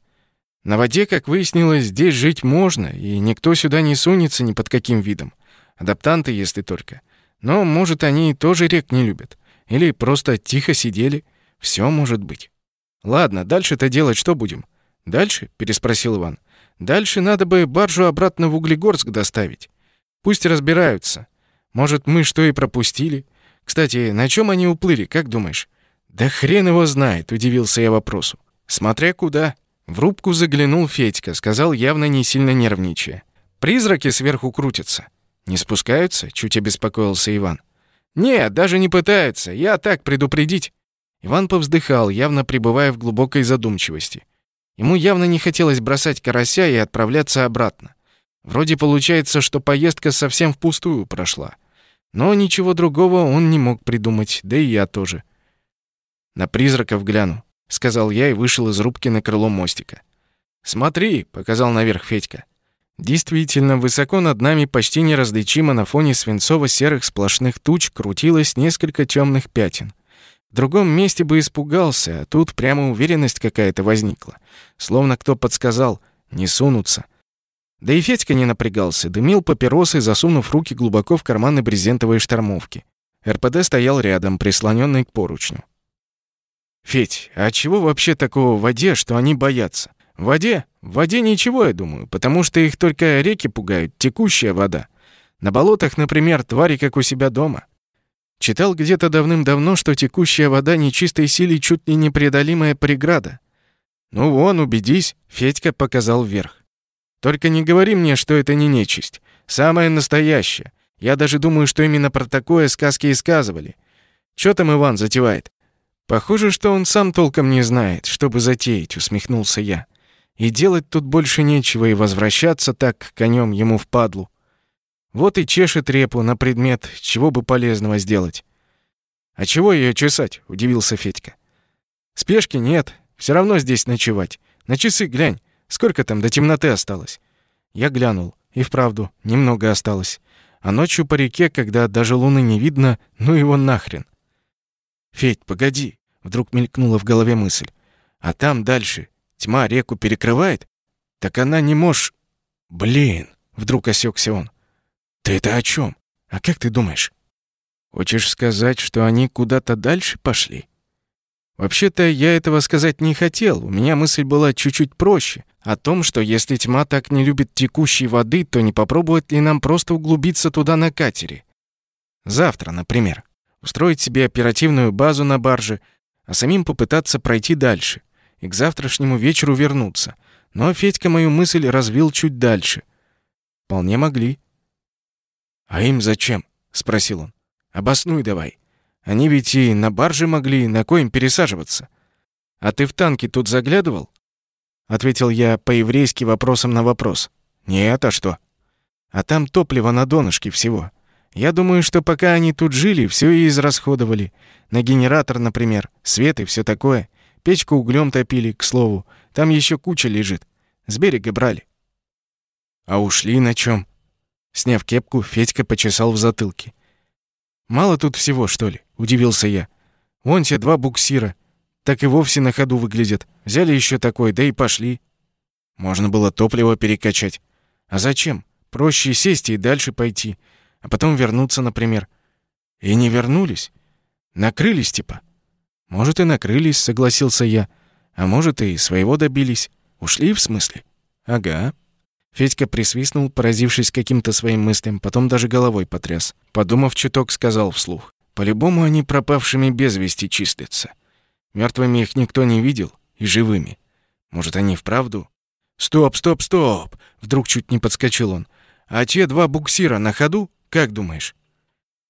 S1: На воде, как выяснилось, здесь жить можно, и никто сюда не сунется ни под каким видом. Адаптанты, если только. Но, может, они тоже рек не любят. Или просто тихо сидели. Все может быть. Ладно, дальше-то делать что будем? Дальше? переспросил Иван. Дальше надо бы баржу обратно в Углегорск доставить. Пусть разбираются. Может, мы что и пропустили? Кстати, на чем они уплыли, как думаешь? Да хрен его знает, удивился я вопросу. Смотря куда. В рубку заглянул Федька, сказал явно не сильно нервничая. Призраки сверху крутятся. Не спускаются? Чуть обеспокоился Иван. Нет, даже не пытаются. Я так предупредить. Иван повздыхал, явно пребывая в глубокой задумчивости. Ему явно не хотелось бросать карася и отправляться обратно. Вроде получается, что поездка совсем впустую прошла. Но ничего другого он не мог придумать, да и я тоже. На призраков гляну, сказал я и вышел из рубки на крыло мостика. Смотри, показал наверх Федька. Действительно, высоко над нами, почти неразличимо на фоне свинцово-серых сплошных туч крутилось несколько темных пятен. В другом месте бы испугался, а тут прямо уверенность какая-то возникла. Словно кто подсказал «не сунутся». Да и Федька не напрягался, дымил папиросы, засунув руки глубоко в карманы брезентовой штормовки. РПД стоял рядом, прислоненный к поручню. «Федь, а чего вообще такого в воде, что они боятся?» «В воде? В воде ничего, я думаю, потому что их только реки пугают, текущая вода. На болотах, например, твари, как у себя дома. Читал где-то давным-давно, что текущая вода нечистой силе чуть ли непреодолимая преграда. Ну вон, убедись, Федька показал вверх. Только не говори мне, что это не нечисть. Самое настоящее. Я даже думаю, что именно про такое сказки и сказывали. Что там Иван затевает? Похоже, что он сам толком не знает, чтобы затеять, усмехнулся я. И делать тут больше нечего, и возвращаться так конем ему впадлу. Вот и чешет репу на предмет, чего бы полезного сделать. «А чего ее чесать?» — удивился Федька. «Спешки нет, все равно здесь ночевать. На часы глянь, сколько там до темноты осталось?» Я глянул, и вправду, немного осталось. А ночью по реке, когда даже луны не видно, ну его нахрен. «Федь, погоди!» — вдруг мелькнула в голове мысль. «А там дальше тьма реку перекрывает? Так она не можешь...» «Блин!» — вдруг осекся он. «Ты это о чем? А как ты думаешь?» «Хочешь сказать, что они куда-то дальше пошли?» Вообще-то я этого сказать не хотел. У меня мысль была чуть-чуть проще. О том, что если тьма так не любит текущей воды, то не попробовать ли нам просто углубиться туда на катере? Завтра, например. Устроить себе оперативную базу на барже, а самим попытаться пройти дальше. И к завтрашнему вечеру вернуться. Но Федька мою мысль развил чуть дальше. Вполне могли. «А им зачем?» — спросил он. «Обоснуй давай. Они ведь и на барже могли, на коем пересаживаться. А ты в танки тут заглядывал?» Ответил я по-еврейски вопросом на вопрос. «Нет, а что?» «А там топливо на донышке всего. Я думаю, что пока они тут жили, все и израсходовали. На генератор, например, свет и все такое. Печку углем топили, к слову. Там еще куча лежит. С берега брали». «А ушли на чем? Сняв кепку, Федька почесал в затылке. «Мало тут всего, что ли?» — удивился я. «Вон те два буксира. Так и вовсе на ходу выглядят. Взяли еще такой, да и пошли». Можно было топливо перекачать. А зачем? Проще сесть и дальше пойти. А потом вернуться, например. И не вернулись. Накрылись типа. Может, и накрылись, согласился я. А может, и своего добились. Ушли, в смысле? Ага. Федька присвистнул, поразившись каким-то своим мыслям, потом даже головой потряс. Подумав чуток, сказал вслух. «По-любому они пропавшими без вести числятся. Мертвыми их никто не видел, и живыми. Может, они вправду?» «Стоп, стоп, стоп!» Вдруг чуть не подскочил он. «А те два буксира на ходу? Как думаешь?»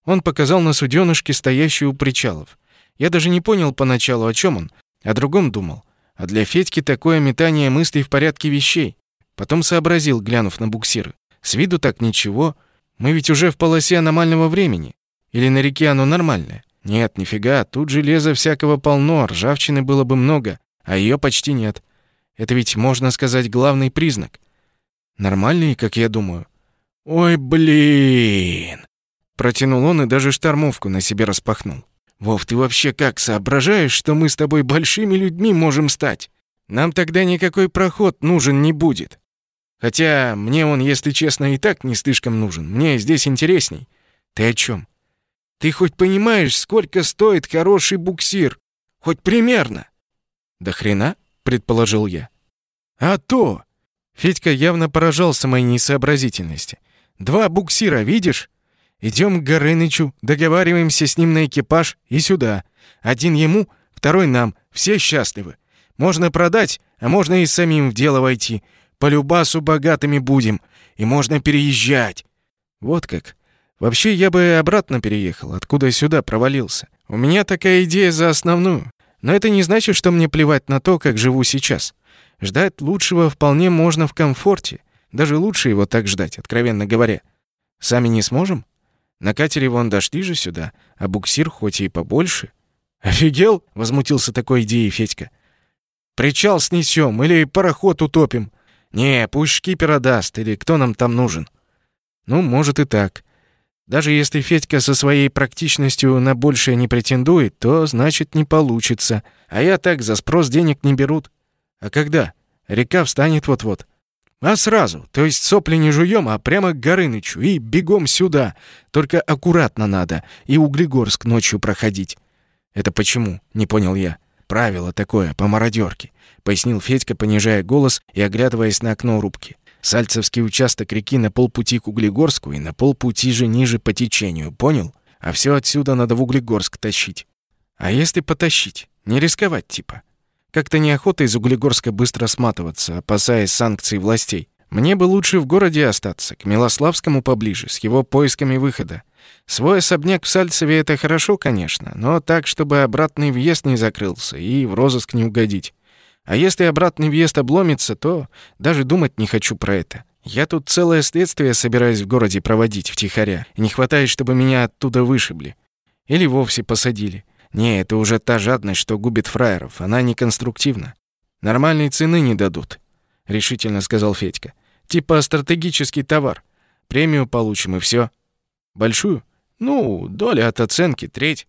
S1: Он показал на суденышке, стоящий у причалов. Я даже не понял поначалу, о чем он, о другом думал. А для Федьки такое метание мыслей в порядке вещей. Потом сообразил, глянув на буксиры. С виду так ничего. Мы ведь уже в полосе аномального времени. Или на реке оно нормальное? Нет, нифига, тут железа всякого полно, ржавчины было бы много, а ее почти нет. Это ведь, можно сказать, главный признак. Нормальный, как я думаю. Ой, блин! Протянул он и даже штормовку на себе распахнул. Вов, ты вообще как соображаешь, что мы с тобой большими людьми можем стать? Нам тогда никакой проход нужен не будет. Хотя мне он, если честно, и так не слишком нужен. Мне здесь интересней. Ты о чем? Ты хоть понимаешь, сколько стоит хороший буксир? Хоть примерно? Да хрена, предположил я. А то! Федька явно поражался моей несообразительности. Два буксира, видишь? Идем к Горынычу, договариваемся с ним на экипаж и сюда. Один ему, второй нам. Все счастливы. Можно продать, а можно и самим в дело войти. По любасу богатыми будем. И можно переезжать. Вот как. Вообще, я бы обратно переехал, откуда сюда провалился. У меня такая идея за основную. Но это не значит, что мне плевать на то, как живу сейчас. Ждать лучшего вполне можно в комфорте. Даже лучше его так ждать, откровенно говоря. Сами не сможем? На катере вон дошли же сюда, а буксир хоть и побольше. Офигел? возмутился такой идеей Федька. Причал снесем или пароход утопим. Не, пусть шкипера даст, или кто нам там нужен. Ну, может и так. Даже если Федька со своей практичностью на большее не претендует, то значит не получится. А я так за спрос денег не берут. А когда? Река встанет вот-вот. А сразу, то есть сопли не жуем, а прямо к Горынычу и бегом сюда. Только аккуратно надо, и Углегорск ночью проходить. Это почему? Не понял я. Правило такое, по мародерке, пояснил Федька, понижая голос и оглядываясь на окно рубки. Сальцевский участок реки на полпути к Углегорску и на полпути же ниже по течению, понял? А все отсюда надо в Углегорск тащить. А если потащить? Не рисковать типа. Как-то неохота из Углегорска быстро сматываться, опасаясь санкций властей. Мне бы лучше в городе остаться, к Милославскому поближе, с его поисками выхода. Свой особняк в Сальцеве — это хорошо, конечно, но так, чтобы обратный въезд не закрылся и в розыск не угодить. А если обратный въезд обломится, то даже думать не хочу про это. Я тут целое следствие собираюсь в городе проводить втихаря, и не хватает, чтобы меня оттуда вышибли. Или вовсе посадили. Не, это уже та жадность, что губит фраеров. Она не конструктивна. Нормальной цены не дадут, решительно сказал Федька. Типа стратегический товар. Премию получим и все. Большую? Ну, доля от оценки треть.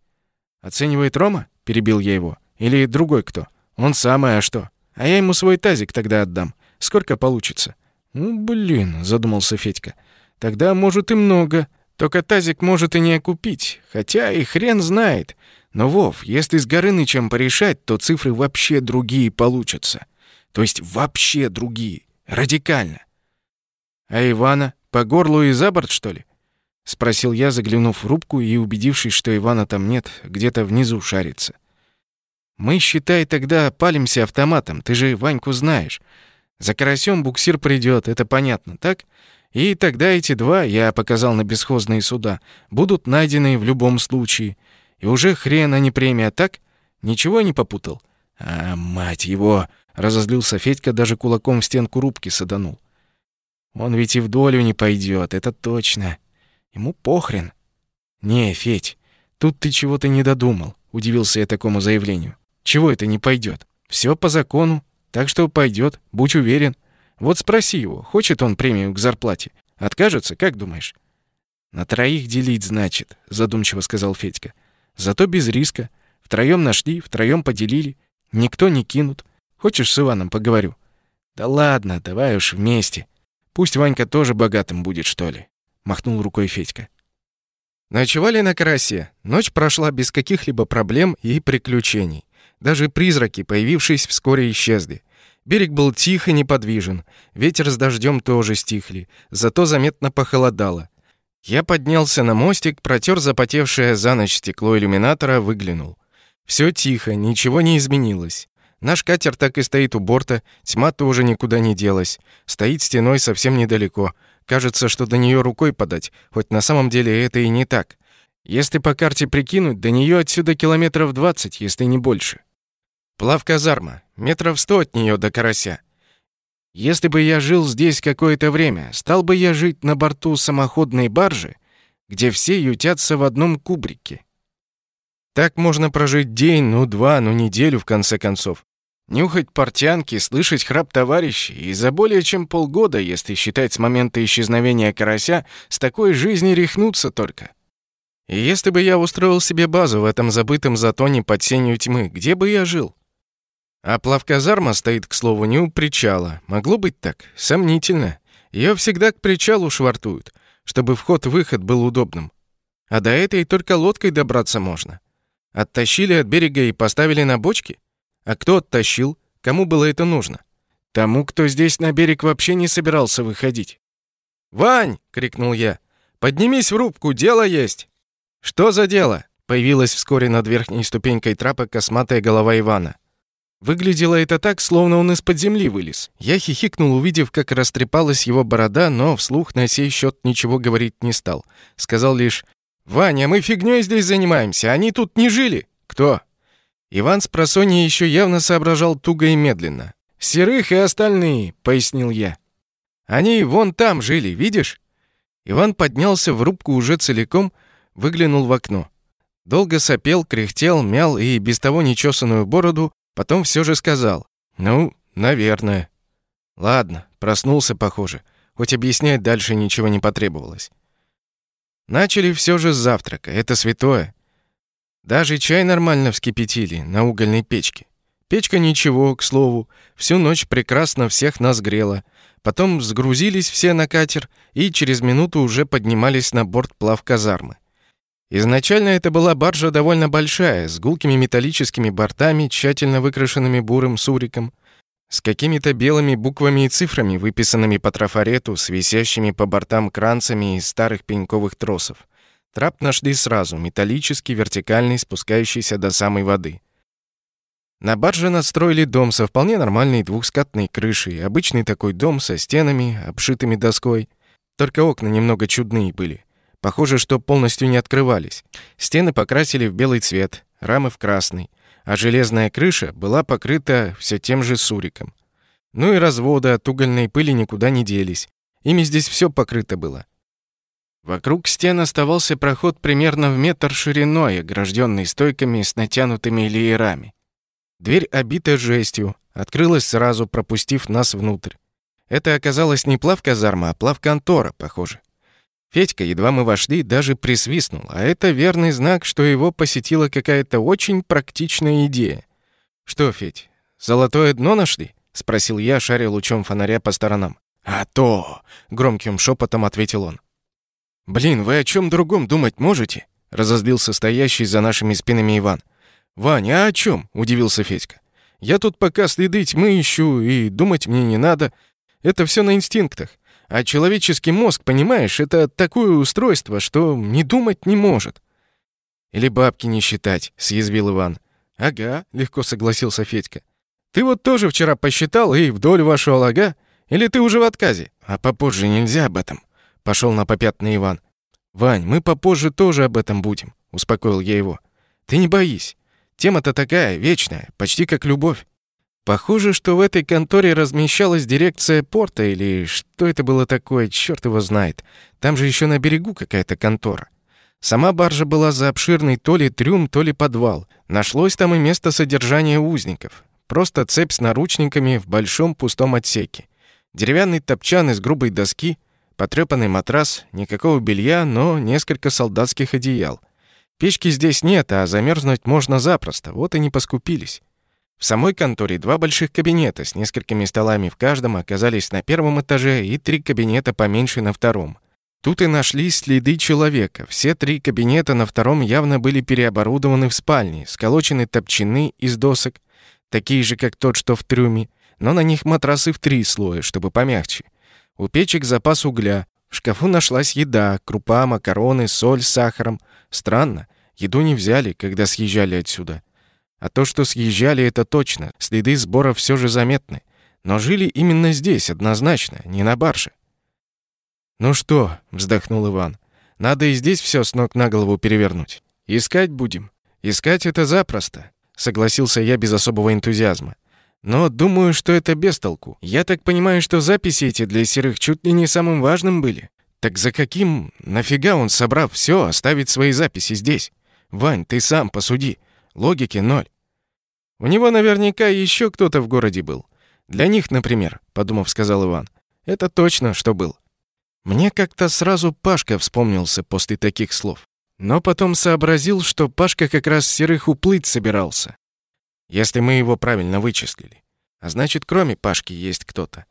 S1: Оценивает Рома? перебил я его. Или другой кто? Он самый, а что? А я ему свой тазик тогда отдам. Сколько получится? Ну, блин, задумался Федька. Тогда может и много. Только тазик может и не окупить, хотя и хрен знает. Но, Вов, если с Горынычем порешать, то цифры вообще другие получатся. То есть вообще другие. Радикально. А Ивана? По горлу и за борт, что ли? Спросил я, заглянув в рубку и убедившись, что Ивана там нет, где-то внизу шарится. Мы, считай, тогда палимся автоматом, ты же Ваньку знаешь. За карасем буксир придет, это понятно, так? И тогда эти два, я показал на бесхозные суда, будут найдены в любом случае — и уже хрен, а не премия, так? Ничего не попутал? А, мать его! Разозлился Федька, даже кулаком в стенку рубки саданул. Он ведь и в долю не пойдет, это точно. Ему похрен. Не, Федь, тут ты чего-то не додумал, удивился я такому заявлению. Чего это не пойдет? Все по закону, так что пойдет, будь уверен. Вот спроси его, хочет он премию к зарплате. Откажется, как думаешь? На троих делить, значит, задумчиво сказал Федька. Зато без риска. Втроем нашли, втроем поделили. Никто не кинут. Хочешь, с Иваном поговорю? Да ладно, давай уж вместе. Пусть Ванька тоже богатым будет, что ли. Махнул рукой Федька. Ночевали на карасе. Ночь прошла без каких-либо проблем и приключений. Даже призраки, появившись, вскоре исчезли. Берег был тих и неподвижен. Ветер с дождем тоже стихли. Зато заметно похолодало. Я поднялся на мостик, протер запотевшее за ночь стекло иллюминатора, выглянул. Все тихо, ничего не изменилось. Наш катер так и стоит у борта, тьма тоже никуда не делась. Стоит стеной совсем недалеко. Кажется, что до нее рукой подать, хоть на самом деле это и не так. Если по карте прикинуть, до нее отсюда километров 20, если не больше. Плавказарма, метров сто от нее до Карася. Если бы я жил здесь какое-то время, стал бы я жить на борту самоходной баржи, где все ютятся в одном кубрике. Так можно прожить день, ну два, ну неделю в конце концов. Нюхать портянки, слышать храп товарищей, и за более чем полгода, если считать с момента исчезновения карася, с такой жизни рехнуться только. И если бы я устроил себе базу в этом забытом затоне под сенью тьмы, где бы я жил? А плавказарма стоит, к слову, не у причала. Могло быть так? Сомнительно. Ее всегда к причалу швартуют, чтобы вход-выход был удобным. А до этой только лодкой добраться можно. Оттащили от берега и поставили на бочки? А кто оттащил? Кому было это нужно? Тому, кто здесь на берег вообще не собирался выходить. «Вань!» — крикнул я. «Поднимись в рубку, дело есть!» «Что за дело?» — появилась вскоре над верхней ступенькой трапа косматая голова Ивана. Выглядело это так, словно он из-под земли вылез. Я хихикнул, увидев, как растрепалась его борода, но вслух на сей счет ничего говорить не стал. Сказал лишь «Ваня, мы фигнёй здесь занимаемся, они тут не жили». «Кто?» Иван с просонья еще явно соображал туго и медленно. «Серых и остальные», — пояснил я. «Они вон там жили, видишь?» Иван поднялся в рубку уже целиком, выглянул в окно. Долго сопел, кряхтел, мял и без того нечесанную бороду Потом все же сказал. «Ну, наверное». Ладно, проснулся, похоже. Хоть объяснять дальше ничего не потребовалось. Начали все же с завтрака. Это святое. Даже чай нормально вскипятили на угольной печке. Печка ничего, к слову, всю ночь прекрасно всех нас грела. Потом сгрузились все на катер и через минуту уже поднимались на борт плавказармы. Изначально это была баржа довольно большая, с гулкими металлическими бортами, тщательно выкрашенными бурым суриком, с какими-то белыми буквами и цифрами, выписанными по трафарету, с висящими по бортам кранцами из старых пеньковых тросов. Трап нашли сразу, металлический, вертикальный, спускающийся до самой воды. На барже настроили дом со вполне нормальной двухскатной крышей, обычный такой дом со стенами, обшитыми доской. Только окна немного чудные были. Похоже, что полностью не открывались. Стены покрасили в белый цвет, рамы в красный, а железная крыша была покрыта все тем же суриком. Ну и разводы от угольной пыли никуда не делись. Ими здесь все покрыто было. Вокруг стен оставался проход примерно в метр шириной, огражденный стойками с натянутыми леерами. Дверь обита жестью, открылась сразу, пропустив нас внутрь. Это оказалось не плавказарма, а плавконтора, похоже. Федька, едва мы вошли, даже присвистнул, а это верный знак, что его посетила какая-то очень практичная идея. «Что, Федь, золотое дно нашли?» — спросил я, шаря лучом фонаря по сторонам. «А то!» — громким шепотом ответил он. «Блин, вы о чем другом думать можете?» — разозлился стоящий за нашими спинами Иван. «Ваня, а о чем? удивился Федька. «Я тут пока следы тьмы ищу, и думать мне не надо. Это все на инстинктах. А человеческий мозг, понимаешь, это такое устройство, что не думать не может. Или бабки не считать, съязвил Иван. Ага, легко согласился Федька. Ты вот тоже вчера посчитал и вдоль вашего лага? Или ты уже в отказе? А попозже нельзя об этом. Пошел на попятный Иван. Вань, мы попозже тоже об этом будем, успокоил я его. Ты не боись. Тема-то такая, вечная, почти как любовь. Похоже, что в этой конторе размещалась дирекция порта или что это было такое, черт его знает. Там же еще на берегу какая-то контора. Сама баржа была за обширный то ли трюм, то ли подвал. Нашлось там и место содержания узников. Просто цепь с наручниками в большом пустом отсеке. Деревянный топчан из грубой доски, потрёпанный матрас, никакого белья, но несколько солдатских одеял. Печки здесь нет, а замерзнуть можно запросто, вот и не поскупились. В самой конторе два больших кабинета с несколькими столами в каждом оказались на первом этаже и три кабинета поменьше на втором. Тут и нашли следы человека. Все три кабинета на втором явно были переоборудованы в спальни, сколочены топчаны из досок, такие же, как тот, что в трюме, но на них матрасы в три слоя, чтобы помягче. У печек запас угля. В шкафу нашлась еда, крупа, макароны, соль с сахаром. Странно, еду не взяли, когда съезжали отсюда. А то, что съезжали, это точно. Следы сбора все же заметны. Но жили именно здесь, однозначно, не на барже. «Ну что?» — вздохнул Иван. «Надо и здесь все с ног на голову перевернуть. Искать будем. Искать это запросто», — согласился я без особого энтузиазма. «Но думаю, что это без толку. Я так понимаю, что записи эти для серых чуть ли не самым важным были. Так за каким нафига он, собрав все, оставит свои записи здесь? Вань, ты сам посуди. Логики ноль. У него наверняка еще кто-то в городе был. Для них, например, подумав, сказал Иван. Это точно, что был. Мне как-то сразу Пашка вспомнился после таких слов. Но потом сообразил, что Пашка как раз серых уплыть собирался. Если мы его правильно вычислили. А значит, кроме Пашки есть кто-то.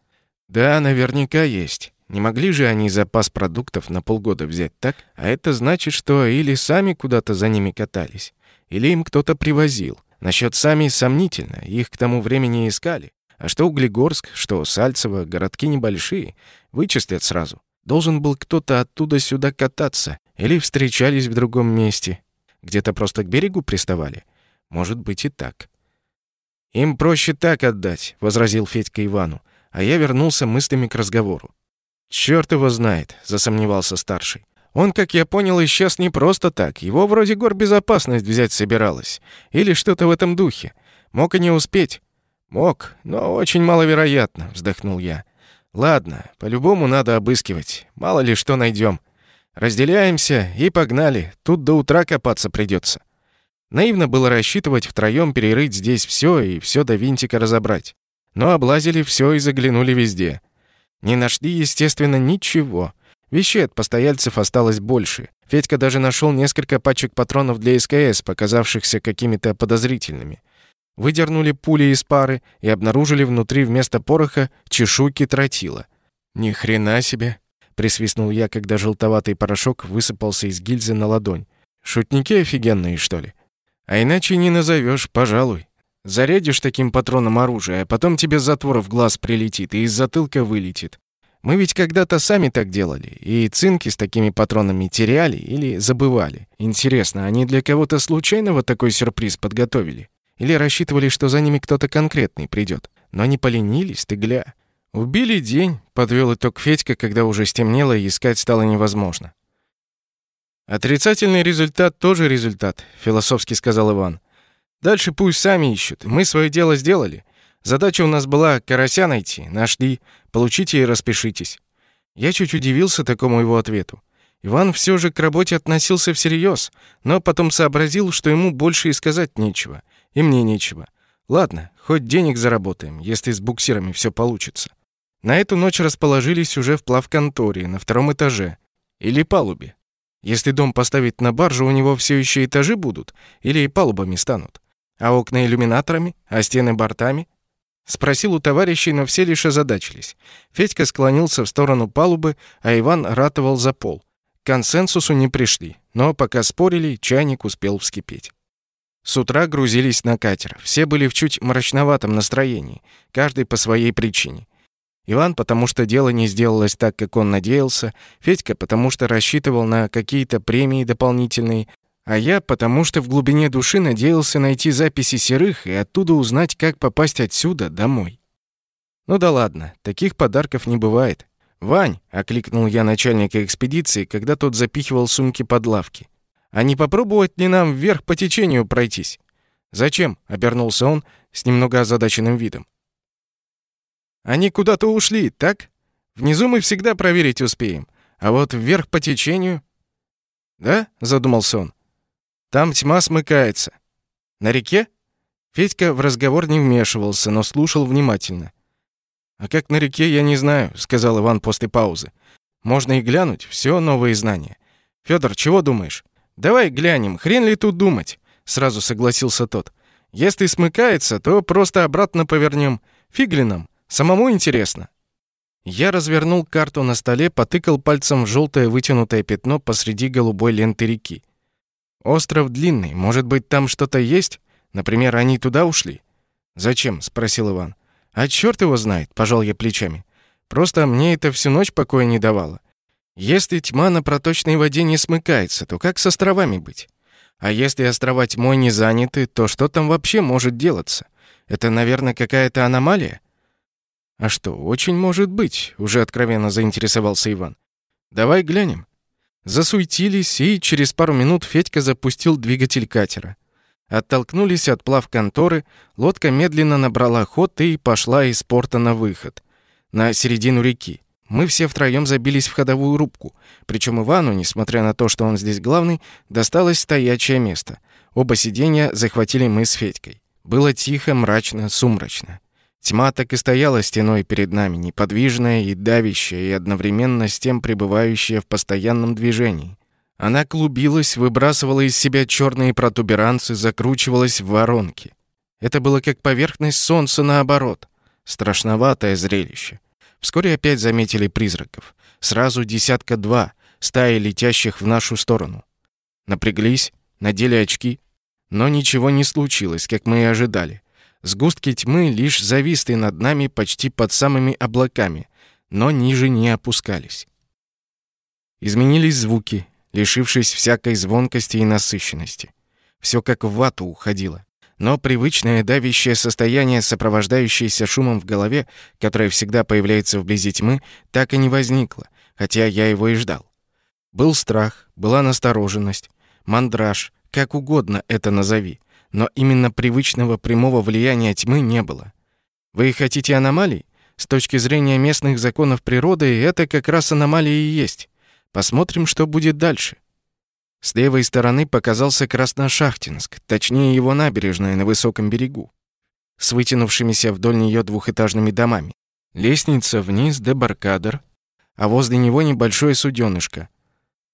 S1: Да, наверняка есть. Не могли же они запас продуктов на полгода взять, так? А это значит, что или сами куда-то за ними катались, или им кто-то привозил. Насчет сами сомнительно, их к тому времени искали. А что Углегорск, что Сальцево, городки небольшие, вычислят сразу. Должен был кто-то оттуда сюда кататься, или встречались в другом месте. Где-то просто к берегу приставали. Может быть и так. «Им проще так отдать», — возразил Федька Ивану, а я вернулся мыслями к разговору. «Чёрт его знает», — засомневался старший. Он, как я понял, исчез не просто так. Его вроде горбезопасность взять собиралась. Или что-то в этом духе. Мог и не успеть. Мог, но очень маловероятно, вздохнул я. Ладно, по-любому надо обыскивать. Мало ли что найдем. Разделяемся и погнали. Тут до утра копаться придется. Наивно было рассчитывать втроем перерыть здесь все и все до винтика разобрать. Но облазили все и заглянули везде. Не нашли, естественно, ничего. Вещей от постояльцев осталось больше. Федька даже нашел несколько пачек патронов для СКС, показавшихся какими-то подозрительными. Выдернули пули из пары и обнаружили внутри вместо пороха чешуйки тротила. «Ни хрена себе!» — присвистнул я, когда желтоватый порошок высыпался из гильзы на ладонь. «Шутники офигенные, что ли?» «А иначе не назовешь, пожалуй. Зарядишь таким патроном оружие, а потом тебе затвор в глаз прилетит и из затылка вылетит. Мы ведь когда-то сами так делали, и цинки с такими патронами теряли или забывали. Интересно, они для кого-то случайного такой сюрприз подготовили? Или рассчитывали, что за ними кто-то конкретный придет? Но они поленились, ты гля. Убили день, подвел итог Федька, когда уже стемнело и искать стало невозможно. Отрицательный результат тоже результат, философски сказал Иван. Дальше пусть сами ищут. Мы свое дело сделали. Задача у нас была карася найти. Нашли. Получите и распишитесь. Я чуть удивился такому его ответу. Иван все же к работе относился всерьез, но потом сообразил, что ему больше и сказать нечего. И мне нечего. Ладно, хоть денег заработаем, если с буксирами все получится. На эту ночь расположились уже в плавконторе на втором этаже. Или палубе. Если дом поставить на баржу, у него все еще этажи будут или палубами станут. А окна иллюминаторами, а стены бортами, Спросил у товарищей, но все лишь озадачились. Федька склонился в сторону палубы, а Иван ратовал за пол. К консенсусу не пришли, но пока спорили, чайник успел вскипеть. С утра грузились на катер. Все были в чуть мрачноватом настроении, каждый по своей причине. Иван, потому что дело не сделалось так, как он надеялся, Федька, потому что рассчитывал на какие-то премии дополнительные, а я потому что в глубине души надеялся найти записи серых и оттуда узнать, как попасть отсюда домой. Ну да ладно, таких подарков не бывает. «Вань!» — окликнул я начальника экспедиции, когда тот запихивал сумки под лавки. «А не попробовать ли нам вверх по течению пройтись?» «Зачем?» — обернулся он с немного озадаченным видом. «Они куда-то ушли, так? Внизу мы всегда проверить успеем, а вот вверх по течению...» «Да?» — задумался он. Там тьма смыкается. На реке? Федька в разговор не вмешивался, но слушал внимательно. А как на реке, я не знаю, сказал Иван после паузы. Можно и глянуть, все новые знания. Федор, чего думаешь? Давай глянем, хрен ли тут думать? Сразу согласился тот. Если смыкается, то просто обратно повернем. Фигли нам, самому интересно. Я развернул карту на столе, потыкал пальцем в желтое вытянутое пятно посреди голубой ленты реки. Остров длинный, может быть, там что-то есть? Например, они туда ушли? Зачем? спросил Иван. А черт его знает, пожал я плечами. Просто мне это всю ночь покоя не давало. Если тьма на проточной воде не смыкается, то как с островами быть? А если острова тьмой не заняты, то что там вообще может делаться? Это, наверное, какая-то аномалия? А что, очень может быть, уже откровенно заинтересовался Иван. Давай глянем. Засуетились, и через пару минут Федька запустил двигатель катера. Оттолкнулись от плав конторы, лодка медленно набрала ход и пошла из порта на выход, на середину реки. Мы все втроем забились в ходовую рубку, причем Ивану, несмотря на то, что он здесь главный, досталось стоячее место. Оба сиденья захватили мы с Федькой. Было тихо, мрачно, сумрачно. Тьма так и стояла стеной перед нами, неподвижная и давящая, и одновременно с тем пребывающая в постоянном движении. Она клубилась, выбрасывала из себя черные протуберанцы, закручивалась в воронки. Это было как поверхность солнца наоборот. Страшноватое зрелище. Вскоре опять заметили призраков. Сразу десятка-два, стаи летящих в нашу сторону. Напряглись, надели очки. Но ничего не случилось, как мы и ожидали. Сгустки тьмы лишь зависли над нами почти под самыми облаками, но ниже не опускались. Изменились звуки, лишившись всякой звонкости и насыщенности. Все как в вату уходило. Но привычное давящее состояние, сопровождающееся шумом в голове, которое всегда появляется вблизи тьмы, так и не возникло, хотя я его и ждал. Был страх, была настороженность, мандраж, как угодно это назови, но именно привычного прямого влияния тьмы не было. Вы хотите аномалий? С точки зрения местных законов природы, это как раз аномалии и есть. Посмотрим, что будет дальше. С левой стороны показался Красношахтинск, точнее его набережная на высоком берегу, с вытянувшимися вдоль нее двухэтажными домами. Лестница вниз дебаркадер, а возле него небольшое суденышко.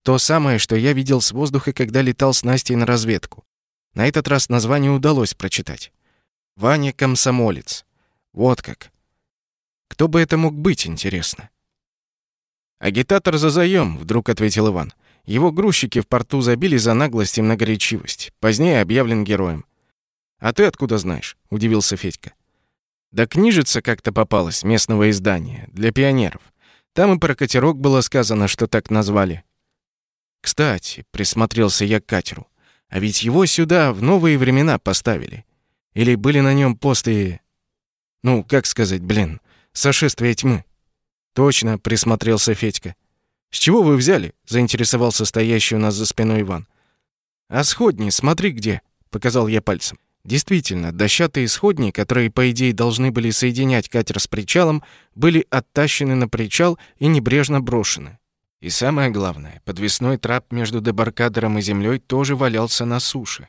S1: То самое, что я видел с воздуха, когда летал с Настей на разведку. На этот раз название удалось прочитать. Ваня Комсомолец. Вот как. Кто бы это мог быть, интересно? «Агитатор за заём», — вдруг ответил Иван. Его грузчики в порту забили за наглость и многоречивость. Позднее объявлен героем. «А ты откуда знаешь?» — удивился Федька. «Да книжица как-то попалась, местного издания, для пионеров. Там и про катерок было сказано, что так назвали». «Кстати», — присмотрелся я к катеру, «а ведь его сюда в новые времена поставили. Или были на нем посты... Ну, как сказать, блин, сошествие тьмы?» «Точно», — присмотрелся Федька. «С чего вы взяли?» — заинтересовался стоящий у нас за спиной Иван. «А сходни, смотри где», — показал я пальцем. Действительно, дощатые сходни, которые, по идее, должны были соединять катер с причалом, были оттащены на причал и небрежно брошены. И самое главное, подвесной трап между дебаркадером и землей тоже валялся на суше.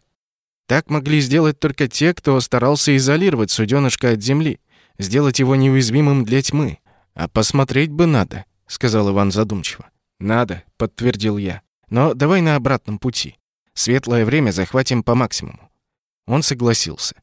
S1: Так могли сделать только те, кто старался изолировать суденышко от земли, сделать его неуязвимым для тьмы. А посмотреть бы надо, сказал Иван задумчиво. «Надо», — подтвердил я. «Но давай на обратном пути. Светлое время захватим по максимуму». Он согласился.